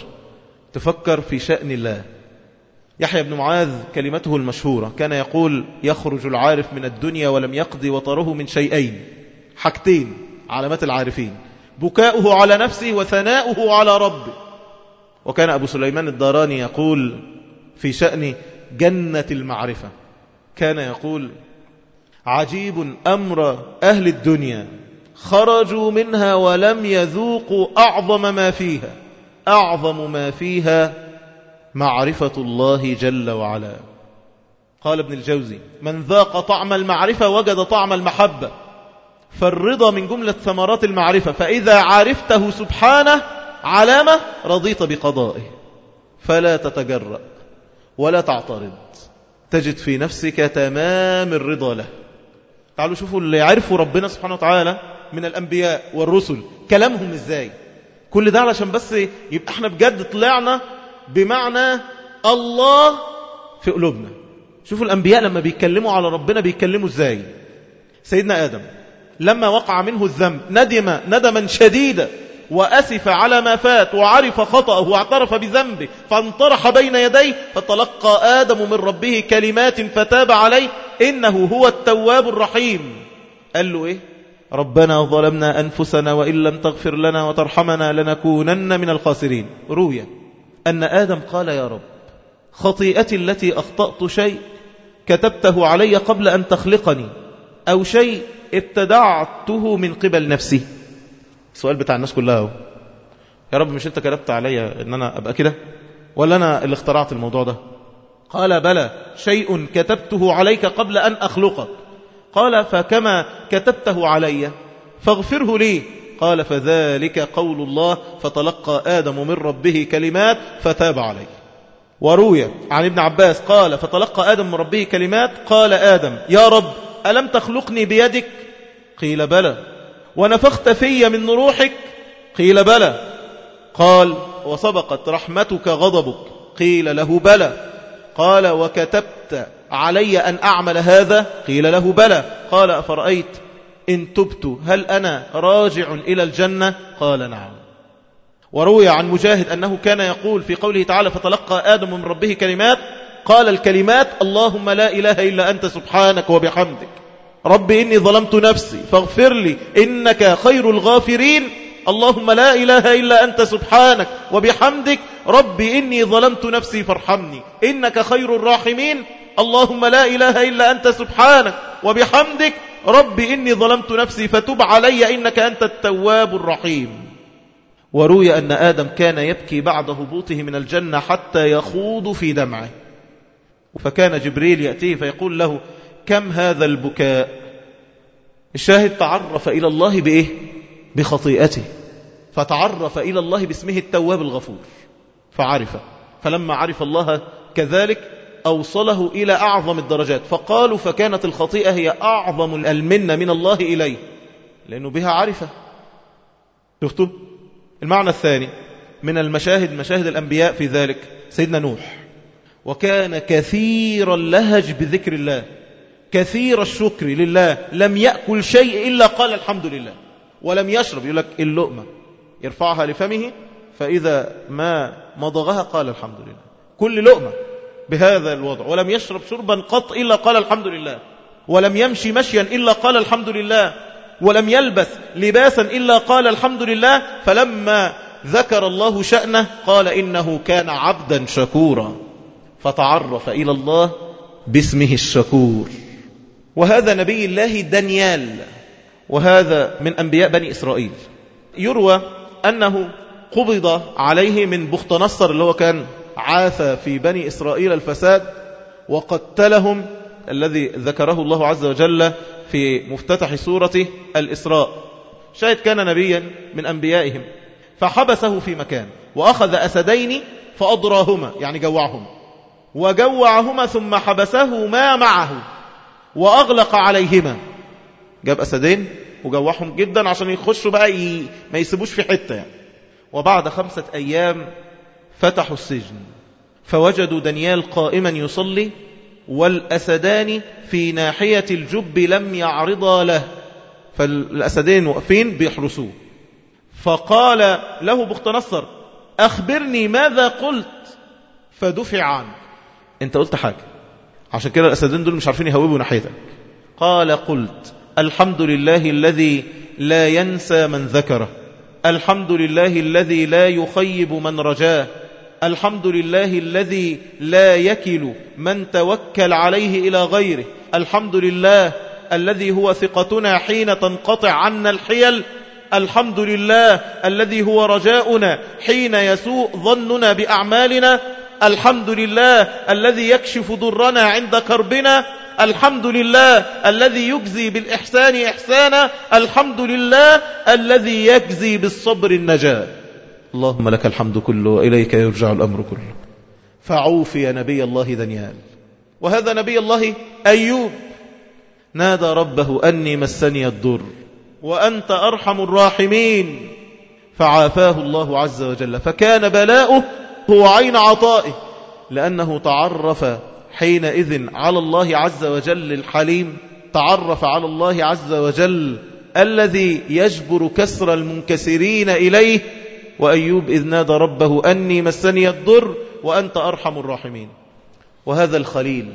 تفكر في شأن الله. يحيى بن معاذ كلمته المشهورة كان يقول يخرج العارف من الدنيا ولم يقضي وطره من شيئين حاجتين علامات العارفين بكاؤه على نفسه وثناؤه على ربه. وكان أبو سليمان الداراني يقول في شأن جنة المعرفة كان يقول عجيب أمر أهل الدنيا خرجوا منها ولم يذوقوا أعظم ما فيها أعظم ما فيها معرفة الله جل وعلا. قال ابن الجوزي من ذاق طعم المعرفة وجد طعم المحبة. فالرضا من جملة ثمرات المعرفة. فإذا عرفته سبحانه علامة رضيت بقضائه. فلا تتجرأ ولا تعترض. تجد في نفسك تمام الرضا له. تعالوا شوفوا اللي عرفوا ربنا سبحانه وتعالى من الأنبياء والرسل. كلامهم إزاي؟ كل ده علشان بس يبقى إحنا بجد طلعنا بمعنى الله في قلوبنا. شوفوا الأنبياء لما بيتكلموا على ربنا بيتكلموا إزاي. سيدنا آدم لما وقع منه الذنب ندم ندما شديدا وأسف على ما فات وعرف خطأه واعترف بذنبه فانطرح بين يديه فتلقى آدم من ربه كلمات فتاب عليه إنه هو التواب الرحيم. قال له إيه؟ ربنا ظلمنا أنفسنا وإن لم تغفر لنا وترحمنا لنكونن من الخاسرين. روية أن آدم قال يا رب خطيئتي التي أخطأت شيء كتبته علي قبل أن تخلقني أو شيء ابتدعته من قبل نفسي. السؤال بتاع الناس كلها هو. يا رب مش أنت كتبت عليا إن أنا أبقى كده؟ ولا أنا اللي اخترعت الموضوع ده؟ قال بلى شيء كتبته عليك قبل أن أخلقك. قال فكما كتبته علي فاغفره لي قال فذلك قول الله فتلقى آدم من ربه كلمات فتاب عليه. وروي عن ابن عباس قال فتلقى آدم من ربه كلمات قال آدم يا رب ألم تخلقني بيدك؟ قيل بلى. ونفخت في من روحك؟ قيل بلى. قال وسبقت رحمتك غضبك؟ قيل له بلى. قال وكتبت علي أن أعمل هذا؟ قيل له بلى. قال أفرأيت؟ إن تبت هل أنا راجع إلى الجنة؟ قال نعم. وروي عن مجاهد أنه كان يقول في قوله تعالى فتلقى آدم من ربه كلمات. قال الكلمات اللهم لا إله إلا أنت سبحانك وبحمدك. رب إني ظلمت نفسي فاغفر لي إنك خير الغافرين. اللهم لا إله إلا أنت سبحانك وبحمدك. رب إني ظلمت نفسي فارحمني إنك خير الراحمين. اللهم لا إله إلا أنت سبحانك وبحمدك. رب إني ظلمت نفسي فتب علي إنك أنت التواب الرحيم. وروي أن آدم كان يبكي بعد هبوطه من الجنة حتى يخوض في دمعه. فكان جبريل يأتيه فيقول له كم هذا البكاء؟ الشاهد تعرف إلى الله بإيه؟ بخطيئته. فتعرف إلى الله باسمه التواب الغفور. فعرف. فلما عرف الله كذلك أوصله إلى أعظم الدرجات. فقالوا فكانت الخطيئة هي أعظم المنة من الله إليه. لأنه بها عرفة. شفتوا؟ المعنى الثاني من المشاهد مشاهد الأنبياء في ذلك سيدنا نوح. وكان كثير اللهج بذكر الله كثير الشكر لله لم يأكل شيء إلا قال الحمد لله. ولم يشرب. يقول لك اللقمة يرفعها لفمه فإذا ما مضغها قال الحمد لله. كل لقمة. بهذا الوضع. ولم يشرب شربا قط إلا قال الحمد لله. ولم يمشي مشيا إلا قال الحمد لله. ولم يلبس لباسا إلا قال الحمد لله. فلما ذكر الله شأنه قال إنه كان عبدا شكورا. فتعرف إلى الله باسمه الشكور. وهذا نبي الله دانيال. وهذا من أنبياء بني إسرائيل. يروى أنه قبض عليه من بخت نصر اللي هو كان عاث في بني إسرائيل الفساد وقتلهم الذي ذكره الله عز وجل في مفتتح سورة الإسراء شاهد كان نبيا من أنبيائهم فحبسه في مكان وأخذ أسدين فأضراهما يعني جوعهما وجوعهما ثم حبسهما معه وأغلق عليهما جاب أسدين وجوعهم جدا عشان يخشوا بقى. ما يسيبوش في حتة يعني. وبعد خمسة أيام فتحوا السجن. فوجدوا دانيال قائما يصلي والأسدان في ناحية الجب لم يعرضا له. فالأسدين واقفين بيحرسوه. فقال له بخت نصر أخبرني ماذا قلت؟ فدفع عنه أنت قلت حاجة. عشان كده الأسدين دول مش عارفين يهوبوا ناحيتك. قال قلت الحمد لله الذي لا ينسى من ذكره. الحمد لله الذي لا يخيب من رجاه. الحمد لله الذي لا يكل من توكل عليه إلى غيره. الحمد لله الذي هو ثقتنا حين تنقطع عنا الحيل. الحمد لله الذي هو رجاؤنا حين يسوء ظننا بأعمالنا. الحمد لله الذي يكشف ضرنا عند كربنا. الحمد لله الذي يجزي بالإحسان إحسانا. الحمد لله الذي يجزي بالصبر النجاة. اللهم لك الحمد كله وإليك يرجع الأمر كله. فعوف يا نبي الله دانيال. وهذا نبي الله أيوب. نادى ربه أني مسني الضر وأنت أرحم الراحمين. فعافاه الله عز وجل. فكان بلاؤه هو عين عطائه. لأنه تعرف حينئذ على الله عز وجل الحليم. تعرف على الله عز وجل الذي يجبر كسر المنكسرين إليه وأيوب إذ نادى ربه أني مسني الضر وأنت أرحم الراحمين. وهذا الخليل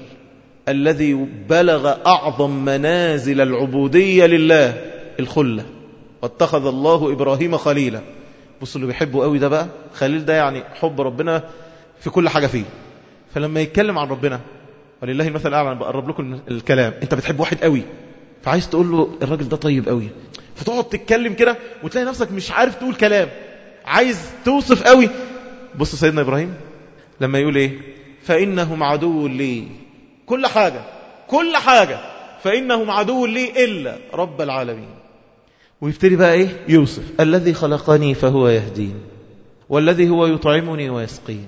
الذي بلغ أعظم منازل العبودية لله الخلة. واتخذ الله إبراهيم خليلا. بصوا اللي بيحبه قوي ده بقى خليل ده يعني حب ربنا في كل حاجة فيه. فلما يتكلم عن ربنا ولله المثل الأعلى أنا بقرب لكم الكلام. أنت بتحب واحد قوي فعايز تقول له الراجل ده طيب قوي. فتقعد تتكلم كده وتلاقي نفسك مش عارف تقول كلام. عايز توصف قوي. بص سيدنا إبراهيم لما يقول إيه؟ فإنهم عدو لي. كل حاجة كل حاجة. فإنهم عدو لي إلا رب العالمين. ويبتدي بقى إيه؟ يوسف الذي خلقني فهو يهدين والذي هو يطعمني ويسقين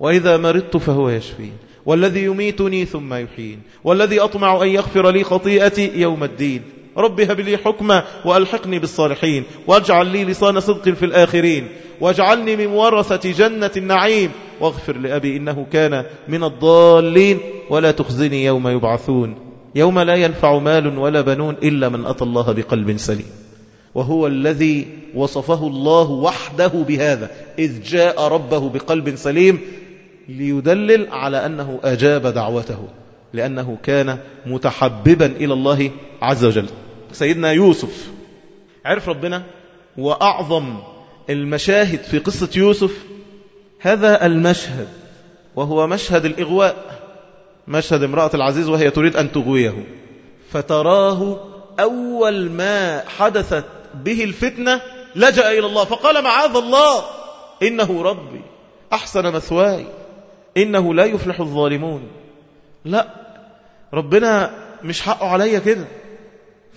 وإذا مرضت فهو يشفين والذي يميتني ثم يحين والذي أطمع أن يغفر لي خطيئتي يوم الدين. رب هب لي حكما وألحقني بالصالحين واجعل لي لسان صدق في الآخرين واجعلني من ورثة جنة النعيم واغفر لأبي إنه كان من الضالين ولا تخزني يوم يبعثون يوم لا ينفع مال ولا بنون إلا من أتى الله بقلب سليم. وهو الذي وصفه الله وحده بهذا إذ جاء ربه بقلب سليم ليدلل على أنه أجاب دعوته لأنه كان متحببا إلى الله عز وجل. سيدنا يوسف. عرف ربنا؟ وأعظم المشاهد في قصة يوسف هذا المشهد وهو مشهد الإغواء مشهد امرأة العزيز وهي تريد أن تغويه. فتراه أول ما حدثت به الفتنة لجأ إلى الله فقال معاذ الله إنه ربي أحسن مثواي إنه لا يفلح الظالمون. لا ربنا مش حقه عليا كده.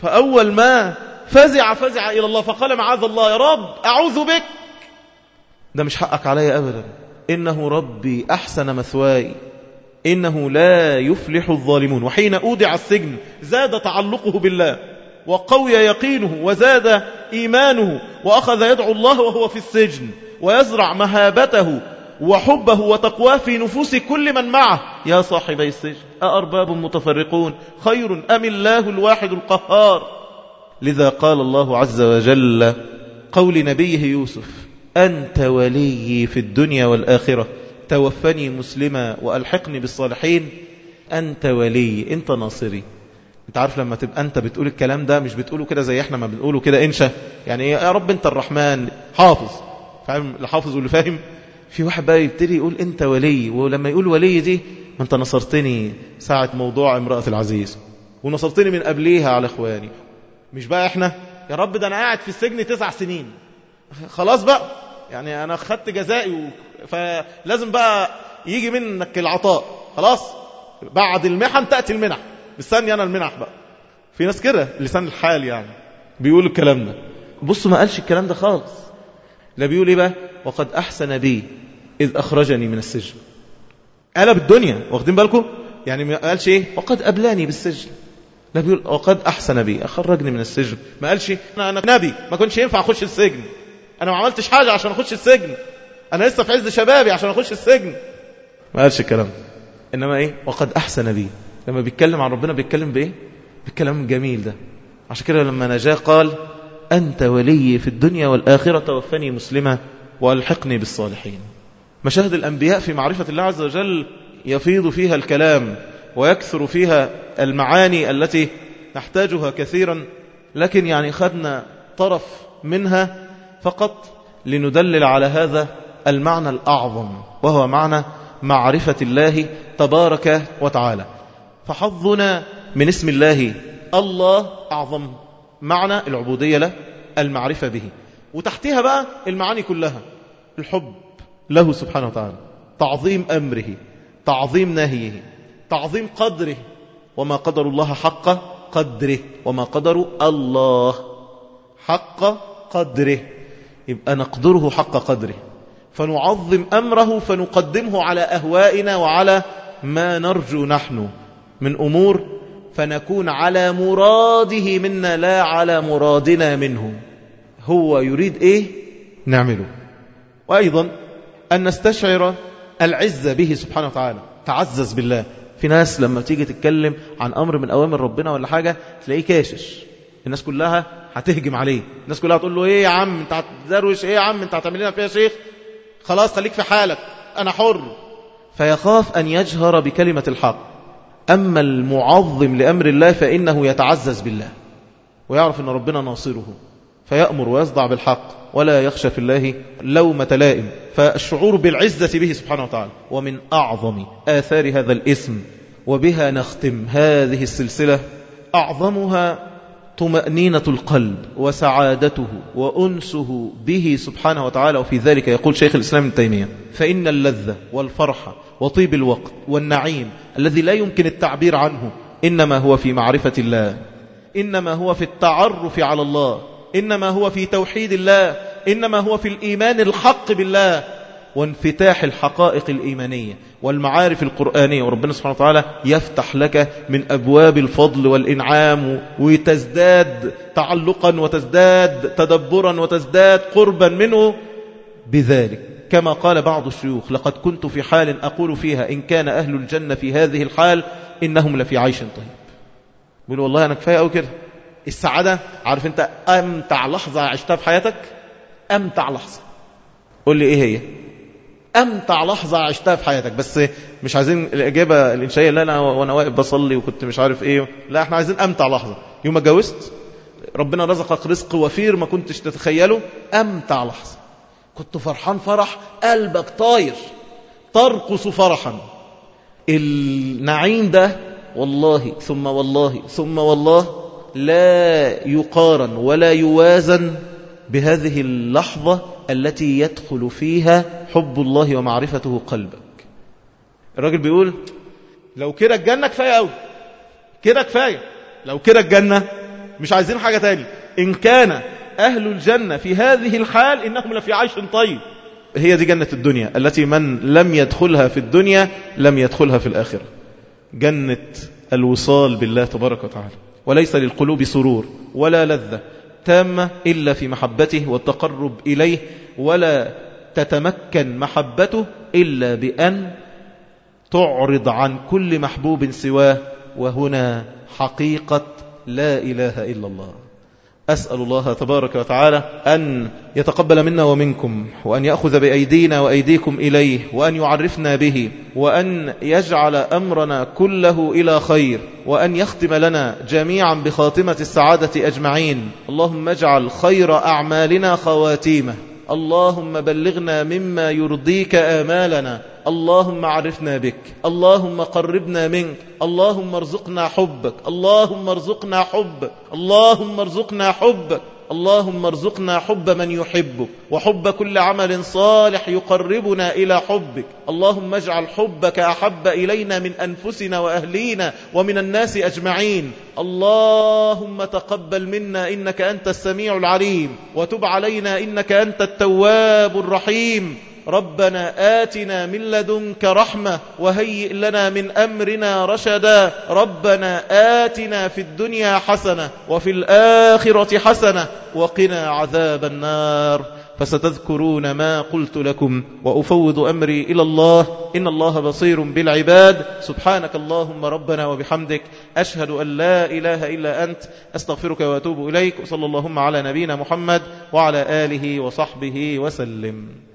فأول ما فزع فزع إلى الله فقال معاذ الله يا رب أعوذ بك. ده مش حقك عليا أبدا. إنه ربي أحسن مثواي. إنه لا يفلح الظالمون. وحين أودع السجن زاد تعلقه بالله وقوي يقينه وزاد إيمانه وأخذ يدعو الله وهو في السجن ويزرع مهابته وحبه وتقواه في نفوس كل من معه. يا صاحبي السجن أأرباب متفرقون خير أم الله الواحد القهار؟ لذا قال الله عز وجل قول نبيه يوسف أنت ولي في الدنيا والآخرة توفني مسلما وألحقني بالصالحين. أنت ولي أنت ناصري. انت عارف لما تبقى أنت بتقول الكلام ده مش بتقوله كده زي إحنا ما بنقوله كده إنشا. يعني يا رب أنت الرحمن حافظ. فاهم؟ اللي حافظ واللي فاهم. في واحد بقى يبتدي يقول أنت ولي ولما يقول ولي دي ما أنت نصرتني ساعة موضوع امرأة العزيز ونصرتني من قبليها على إخواني. مش بقى إحنا يا رب ده أنا قاعد في السجن تسع سنين. خلاص بقى يعني أنا خدت جزائي. فلازم بقى يجي منك العطاء. خلاص بعد المحن تأتي المنح. مستني أنا المنح بقى. في ناس كده لسان الحال يعني. بيقول الكلام ده. بص ما قالش الكلام ده خالص. لا بيقول إيه بقى؟ وقد أحسن بي إذ أخرجني من السجن. قلب الدنيا واخدين بالكم؟ يعني ما قالش إيه؟ وقد أبلاني بالسجن. لا بيقول وقد أحسن بي أخرجني من السجن. ما قالش أنا أنا نبي ما كنتش ينفع أخش السجن. أنا ما عملتش حاجة عشان أخش السجن. أنا لسه في عز شبابي عشان أخش السجن. ما قالش الكلام ده. إنما إيه؟ وقد أحسن بي لما بيتكلم عن ربنا بيتكلم بإيه؟ بالكلام الجميل ده. عشان كده لما نجاه قال أنت ولي في الدنيا والآخرة توفني مسلمة وألحقني بالصالحين. مشاهد الأنبياء في معرفة الله عز وجل يفيض فيها الكلام ويكثر فيها المعاني التي نحتاجها كثيرا لكن يعني خدنا طرف منها فقط لندلل على هذا المعنى الأعظم وهو معنى معرفة الله تبارك وتعالى. فحظنا من اسم الله الله أعظم معنى العبودية له المعرفة به. وتحتها بقى المعاني كلها. الحب له سبحانه وتعالى. تعظيم أمره تعظيم نهيه تعظيم قدره. وما قدر الله حق قدره. وما قدر الله حق قدره. يبقى نقدره حق قدره. فنعظم أمره فنقدمه على أهوائنا وعلى ما نرجو نحن من أمور فنكون على مراده منا لا على مرادنا منه. هو يريد إيه؟ نعمله. وأيضا أن نستشعر العزة به سبحانه وتعالى. تعزز بالله. في ناس لما تيجي تتكلم عن أمر من أوامر ربنا ولا حاجة تلاقيه كاشش. الناس كلها هتهجم عليه. الناس كلها هتقول له إيه يا عم أنت هتدروش إيه يا عم أنت هتعمل لنا فيها شيخ؟ خلاص خليك في حالك. أنا حر. فيخاف أن يجهر بكلمة الحق. أما المعظم لأمر الله فإنه يتعزز بالله. ويعرف إن ربنا ناصره. فيأمر ويصدع بالحق ولا يخشى في الله لومة لائم. فالشعور بالعزة به سبحانه وتعالى ومن أعظم آثار هذا الاسم. وبها نختم هذه السلسلة. أعظمها طمأنينة القلب وسعادته وأنسه به سبحانه وتعالى. وفي ذلك يقول شيخ الإسلام ابن تيمية فإن اللذة والفرحة وطيب الوقت والنعيم الذي لا يمكن التعبير عنه إنما هو في معرفة الله إنما هو في التعرف على الله إنما هو في توحيد الله إنما هو في الإيمان الحق بالله. وانفتاح الحقائق الإيمانية والمعارف القرآنية. وربنا سبحانه وتعالى يفتح لك من أبواب الفضل والإنعام وتزداد تعلقا وتزداد تدبرا وتزداد قربا منه بذلك. كما قال بعض الشيوخ لقد كنت في حال أقول فيها إن كان أهل الجنة في هذه الحال إنهم لفي عيش طيب. بيقول والله أنا كفاية أو كده. السعادة. عارف أنت أمتع لحظة عشتها في حياتك؟ أمتع لحظة. قول لي إيه هي؟ أمتع لحظة عشتها في حياتك. بس مش عايزين الإجابة الإنشائية. لا أنا وأنا واقف بصلي وكنت مش عارف إيه. لا إحنا عايزين أمتع لحظة. يوم ما اتجوزت ربنا رزقك رزق وفير ما كنتش تتخيله. أمتع لحظة. كنت فرحان فرح قلبك طاير. ترقص فرحا. النعيم ده والله ثم والله ثم والله لا يقارن ولا يوازن بهذه اللحظة التي يدخل فيها حب الله ومعرفته قلبك. الراجل بيقول لو كده الجنة كفاية قوي كده كفاية. لو كده الجنة مش عايزين حاجة تاني. إن كان أهل الجنة في هذه الحال إنهم لفي عيش طيب. هي دي جنة الدنيا. التي من لم يدخلها في الدنيا لم يدخلها في الآخرة. جنة الوصال بالله تبارك وتعالى. وليس للقلوب سرور ولا لذة تامة إلا في محبته والتقرب إليه ولا تتمكن محبته إلا بأن تعرض عن كل محبوب سواه وهنا حقيقة لا إله إلا الله. أسأل الله تبارك وتعالى أن يتقبل منا ومنكم وأن يأخذ بأيدينا وأيديكم إليه وأن يعرفنا به وأن يجعل أمرنا كله إلى خير وأن يختم لنا جميعا بخاتمة السعادة أجمعين. اللهم اجعل خير أعمالنا خواتيمة. اللهم بلغنا مما يرضيك آمالنا. اللهم عرفنا بك. اللهم قربنا منك. اللهم ارزقنا حبك. اللهم ارزقنا حبك. اللهم ارزقنا حبك. اللهم ارزقنا حب من يحبك. وحب كل عمل صالح يقربنا إلى حبك. اللهم اجعل حبك أحب إلينا من أنفسنا وأهلينا ومن الناس أجمعين. اللهم تقبل منا إنك أنت السميع العليم. وتب علينا إنك أنت التواب الرحيم. ربنا آتنا من لدنك رحمة وهيئ لنا من أمرنا رشدا. ربنا آتنا في الدنيا حسنة وفي الآخرة حسنة وقنا عذاب النار. فستذكرون ما قلت لكم وأفوض أمري إلى الله. إن الله بصير بالعباد. سبحانك اللهم ربنا وبحمدك. أشهد أن لا إله إلا أنت. أستغفرك وأتوب إليك. وصلى اللهم على نبينا محمد وعلى آله وصحبه وسلم.